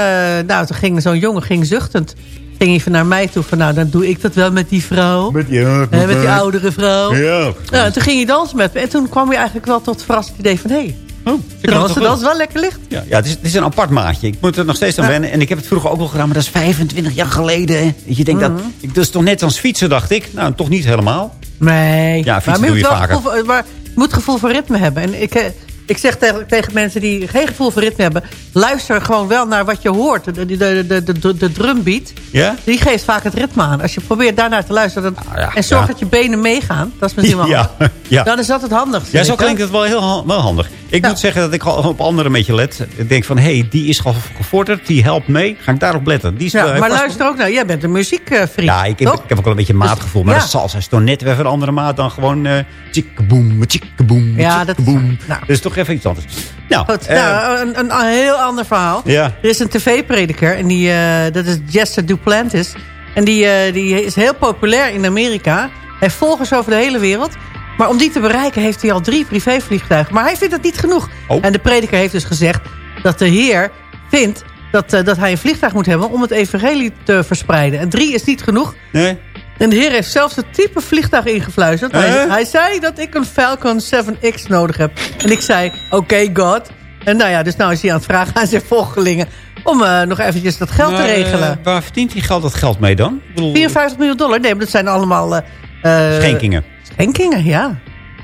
nou, toen ging zo'n jongen ging zuchtend. Ging even naar mij toe. Van, nou, dan doe ik dat wel met die vrouw. Met die, Eh, met die oudere vrouw. Ja. En toen ging hij dansen met me. En toen kwam hij eigenlijk wel tot het verrassend idee van... hé, hey, Oh, de dans, de dans wel lekker licht. Ja, ja het, is, het is een apart maatje. Ik moet er nog steeds aan Ja. wennen. En ik heb het vroeger ook wel gedaan, maar dat is 25 jaar geleden. hè. Je denkt Mhm. dat, ik, dat is toch net als fietsen, dacht ik. Nou, toch niet helemaal. Nee. Ja, fietsen maar doe je vaker. gevoel voor- maar je moet gevoel voor ritme hebben. En ik, eh, ik zeg tegen, tegen mensen die geen gevoel voor ritme hebben... luister gewoon wel naar wat je hoort. De, de, de, de, drumbeat, Ja? die geeft vaak het ritme aan. Als je probeert daarnaar te luisteren... dan- Ah, ja, en zorg ja. dat je benen meegaan. Dat is misschien wel *laughs* Ja, handig. ja. Dan is dat het handigste. Ja, zo klinkt het wel heel wel handig. Ik Ja. moet zeggen dat ik al op anderen een beetje let. Ik denk van, hé, hey, die is ge- gevorderd, die helpt mee. Ga ik daarop letten. Die is Ja, heeft maar luister ook naar. Jij bent een muziekvriend, Ja, ik heb, ik heb ook wel een beetje maatgevoel. Maar ja. de salsa is toch net weer een andere maat dan gewoon... eh tjikkeboem, tjikkeboem, Ja, dat. Nou. Dat is toch even iets anders. Nou, Goed, eh, nou, een, een, een heel ander verhaal. Er is een tv-prediker en die, eh, dat is Jesse Duplantis. En die, eh, die is heel populair in Amerika. Hij volgers over de hele wereld. Maar om die te bereiken heeft hij al drie privévliegtuigen. Maar hij vindt dat niet genoeg. Oh. En de prediker heeft dus gezegd dat de heer vindt dat, eh, dat hij een vliegtuig moet hebben... om het evangelie te verspreiden. En drie is niet genoeg. nee? En de heer heeft zelfs het type vliegtuig ingefluisterd. Hij, Hè? hij zei dat ik een Falcon 7X nodig heb. En ik zei, oké, God. En nou ja, dus nou is hij aan het vragen aan zijn volgelingen... om eh, nog eventjes dat geld te Maar, eh, regelen. waar verdient hij geld dat geld mee dan? Bedoel, 54 miljoen dollar. Nee, maar dat zijn allemaal... eh, schenkingen. Schenkingen, ja.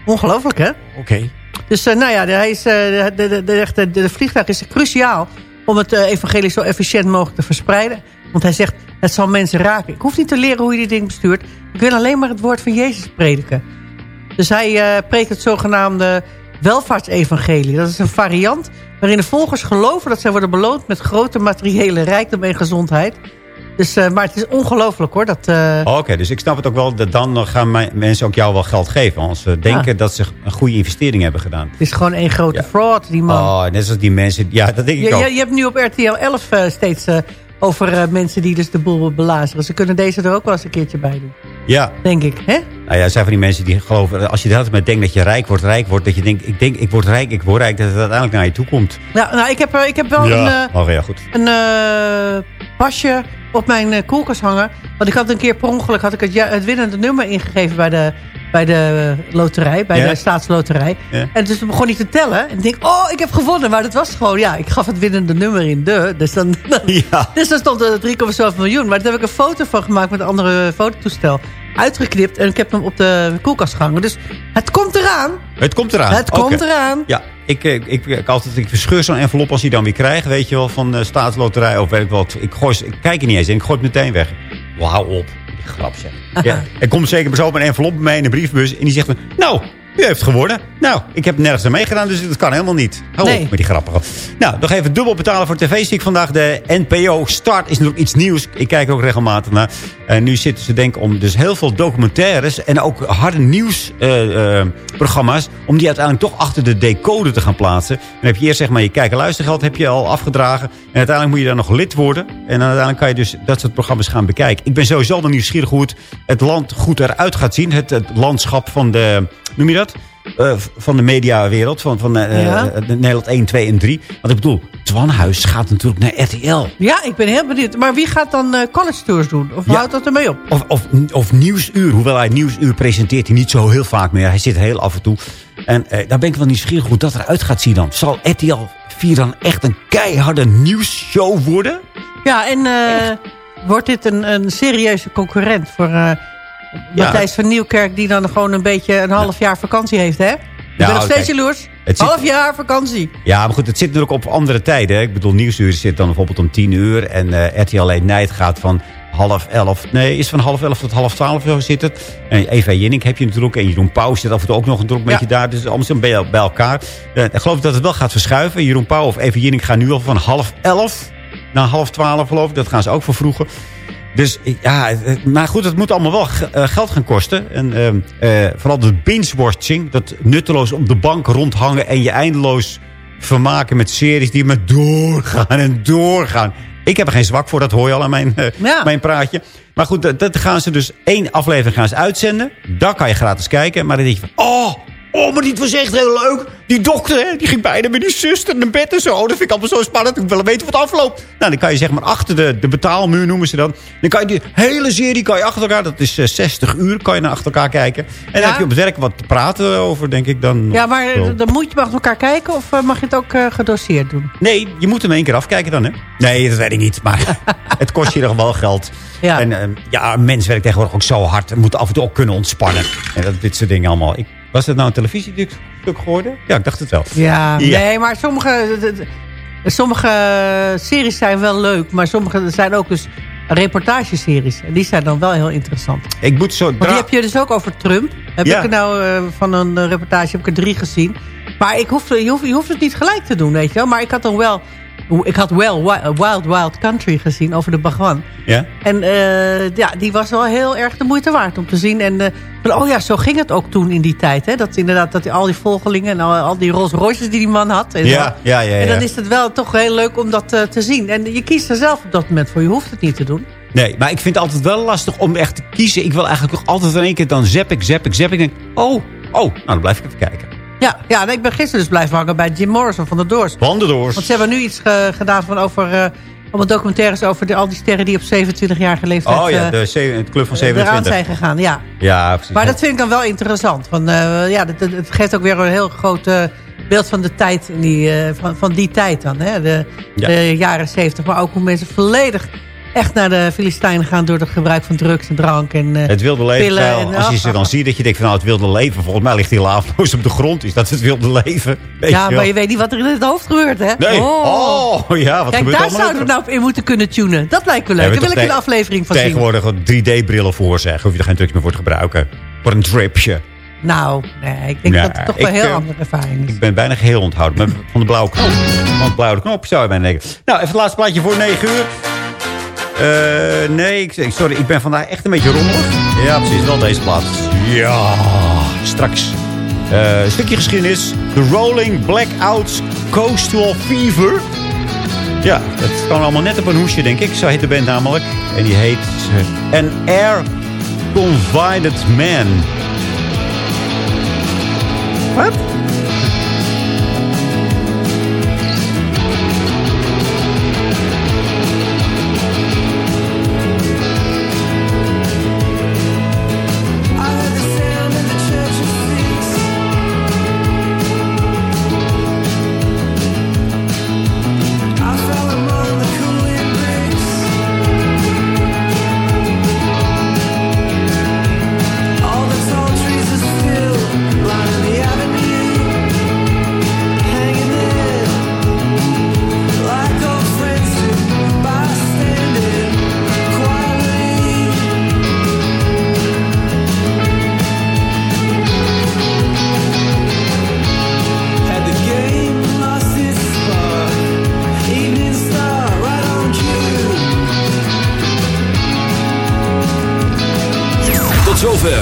Ongelooflijk, hè? Oké. Dus eh, nou ja, de, hij is, eh, de, de, de, de, de, de vliegtuig is cruciaal... om het evangelie zo efficiënt mogelijk te verspreiden. Want hij zegt, het zal mensen raken. Ik hoef niet te leren hoe je dit ding bestuurt. Ik wil alleen maar het woord van Jezus prediken. Dus hij preekt het zogenaamde welvaartsevangelie. Dat is een variant waarin de volgers geloven... dat zij worden beloond met grote materiële rijkdom en gezondheid. Dus, eh, maar het is ongelooflijk hoor. Dat, eh, Oké, dus ik snap het ook wel. Dat dan gaan mijn- mensen ook jou wel geld geven. Als ze denken dat ze een goede investering hebben gedaan. Het is gewoon één grote fraud, die man. Oh, net zoals die mensen. Ja, dat denk ik ook. je, je hebt nu op RTL 11 eh, steeds over mensen die dus de boel belazeren. Ze kunnen deze er ook wel eens een keertje bij doen. Ja. Denk ik, hè? Nou ja, er zijn van die mensen die geloven... Als je de hele tijd denkt dat je rijk wordt, rijk wordt... Dat je denkt, ik denk, ik word rijk, ik word rijk. Dat het uiteindelijk naar je toe komt. Nou, nou ik, heb, ik heb wel een, oh ja, goed. een pasje op mijn eh, koelkast hangen. Want ik had een keer per ongeluk had ik het, ja, het winnende nummer ingegeven bij de, bij de loterij. Bij de staatsloterij. En dus begon hij te tellen. En ik denk, oh, ik heb gewonnen. Maar dat was gewoon, ja, ik gaf het winnende nummer in. De, dus, *laughs* dan, Ja. dus dan stond er 3,7 miljoen. Maar daar heb ik een foto van gemaakt met een andere fototoestel. Uitgeknipt en ik heb hem op de koelkast gehangen. Dus het komt eraan. Het komt eraan. Het komt eraan. Ja, ik, ik, ik, ik, altijd, ik verscheur zo'n envelop als die dan weer krijgt. Weet je wel, van de staatsloterij of weet ik wat. Ik, gooi, ik kijk er niet eens in. Ik gooi het meteen weg. Wauw op. Die grap zeg. *laughs* Ja, er komt zeker zo op een envelop mij in de briefbus. En die zegt dan, nou, U heeft gewonnen. Nou, ik heb nergens aan meegedaan, dus dat kan helemaal niet. Hou Nee. op met die grappige. Nou, nog even dubbel betalen voor tv zie ik vandaag. De NPO Start is natuurlijk iets nieuws. Ik kijk ook regelmatig naar. En nu zitten ze denken om dus heel veel documentaires... en ook harde nieuwsprogramma's... om die uiteindelijk toch achter de decoder te gaan plaatsen. Dan heb je eerst zeg maar je kijk- en luistergeld heb je al afgedragen. En uiteindelijk moet je dan nog lid worden. En dan uiteindelijk kan je dus dat soort programma's gaan bekijken. Ik ben sowieso wel nieuwsgierig hoe het, het land goed eruit gaat zien. Het, het landschap van de... Noem je dat? Eh, van de mediawereld. Van, van eh, Ja. eh, Nederland 1, 2 en 3. Want ik bedoel, Twanhuis gaat natuurlijk naar RTL. Ja, ik ben heel benieuwd. Maar wie gaat dan eh, college tours doen? Of Ja. houdt dat ermee op? Of, of, of Nieuwsuur. Hoewel hij Nieuwsuur presenteert hij niet zo heel vaak meer. Hij zit heel af en toe. En eh, daar ben ik wel nieuwsgierig hoe dat eruit gaat zien dan. Zal RTL 4 dan echt een keiharde nieuwsshow worden? Ja, en eh, wordt dit een, een serieuze concurrent voor eh Matthijs van Nieuwkerk... die dan gewoon een beetje een half jaar vakantie heeft, hè? Ik ben nog steeds jaloers. het zit- Half jaar vakantie. Ja, maar goed, het zit natuurlijk op andere tijden. hè. Ik bedoel, Nieuwsuur zit dan bijvoorbeeld om 10 uur. En eh RTL Late Night gaat van half elf. Nee, is van half elf tot half twaalf zo zit het. En Eva Jinnik heb je natuurlijk. En Jeroen Pauw zit af en toe ook nog een druk beetje daar. Dus allemaal bij, bij elkaar. Eh, ik geloof dat het wel gaat verschuiven. Jeroen Pauw of Eva Jinnik gaan nu al van half elf naar half twaalf geloof ik. Dat gaan ze ook vervroegen. Dus ja, eh, maar goed, het moet allemaal wel eh, geld gaan kosten. En ehm, eh, vooral de binge-watching, dat nutteloos op de bank rondhangen... en je eindeloos vermaken met series die maar doorgaan en doorgaan. Ik heb er geen zwak voor, dat hoor je al aan mijn, Ja. mijn praatje. Maar goed, dat, dat gaan ze dus één aflevering gaan ze uitzenden. Daar kan je gratis kijken. Maar dan denk je van, oh, oh, maar dit was echt heel leuk. Die dokter, hè, die ging bijna met die zuster naar bed en zo. Dat vind ik allemaal zo spannend. Ik wil weten wat afloopt. Nou, dan kan je zeg maar achter de, de betaalmuur noemen ze dan. Dan kan je die hele serie kan je achter elkaar, dat is eh, 60 uur, kan je naar achter elkaar kijken. En dan Ja. heb je op het werk wat te praten over, denk ik dan. Ja, maar Zo. dan moet je maar elkaar kijken... of eh, mag je het ook eh, gedoseerd doen? Nee, je moet hem één keer afkijken dan, hè? Nee, dat weet ik niet. Maar *laughs* het kost je geval wel geld. Ja. En eh, ja, een mens werkt tegenwoordig ook zo hard. En moet af en toe ook kunnen ontspannen. En dat, dit soort dingen allemaal. Ik, was het nou een televisiestuk geworden? Ja, ik dacht het wel. Ja, Ja. nee, maar sommige, sommige series zijn wel leuk. Maar sommige zijn ook dus reportageseries. En die zijn dan wel heel interessant. Ik moet zo... Want die heb je dus ook over Trump. Heb Ja. ik er nou eh, van een eh, reportage heb ik er drie gezien. Maar ik hoef, je, hoeft, je hoeft het niet gelijk te doen, weet je wel. Maar ik had dan wel... Ik had wel Wi- Wild Wild Country gezien over de Bagwan. Ja? En eh, ja, die was wel heel erg de moeite waard om te zien. En eh, van, oh ja, zo ging het ook toen in die tijd. Hè? Dat inderdaad, dat die, al die volgelingen en al, al die Rolls Royces die die man had. En, Ja, ja, ja, en dan is het wel toch heel leuk om dat eh, te zien. En je kiest er zelf op dat moment voor. Je hoeft het niet te doen. Nee, maar ik vind het altijd wel lastig om echt te kiezen. Ik wil eigenlijk nog altijd in één keer dan zap ik, zap ik, zap ik. Denk, oh, oh, nou dan blijf ik even kijken. Ja, ja ik ben gisteren dus blijven hangen bij Jim Morrison van de Doors. Van de Doors. Want ze hebben nu iets ge- gedaan van over... eh allemaal documentaires over de, al die sterren die op 27-jarige leeftijd... Oh ja, eh, de, club van eraan 27. zijn gegaan. Ja. Ja, precies. Maar dat vind ik dan wel interessant. Want, eh, ja, het geeft ook weer een heel groot eh, beeld van de tijd. Die, eh, van, van die tijd dan. Hè? De, Ja. de jaren 70. Maar ook hoe mensen volledig echt naar de Filistijnen gaan... door het gebruik van drugs en drank. En, eh, Het wilde leven, pillen en- als je ze dan ziet, dat je denkt van nou, het wilde leven. Volgens mij ligt hij laafloos op de grond. Is dat het wilde leven? *laughs* Weet Ja, maar je weet niet wat er in het hoofd gebeurt, hè? Nee. Oh, ja, wat Kijk, gebeurt daar zouden we nou op in moeten kunnen tunen. Dat lijkt me leuk. Daar wil ik een aflevering van zien. Tegenwoordig wat 3D-brillen voor zeggen. Hoef je er geen drugs meer voor te gebruiken. Voor een tripje. Nou, nee, ik denk dat het toch wel een heel eh, andere ervaring is. Ik ben bijna geheel onthouden. Van de blauwe knop. Van de blauwe knop zou je bijna denken. Nou, even het laatste plaatje voor 9 uur. Eh, nee, ik, sorry. Ik ben vandaag echt een beetje rommelig. Ja, precies. Wel deze plaats. Ja, straks. Eh, een stukje geschiedenis. The Rolling Blackouts Coastal Fever. Ja, dat kan allemaal net op een hoesje, denk ik. Zo heet de band namelijk. En die heet eh, An Air Convided Man. Wat?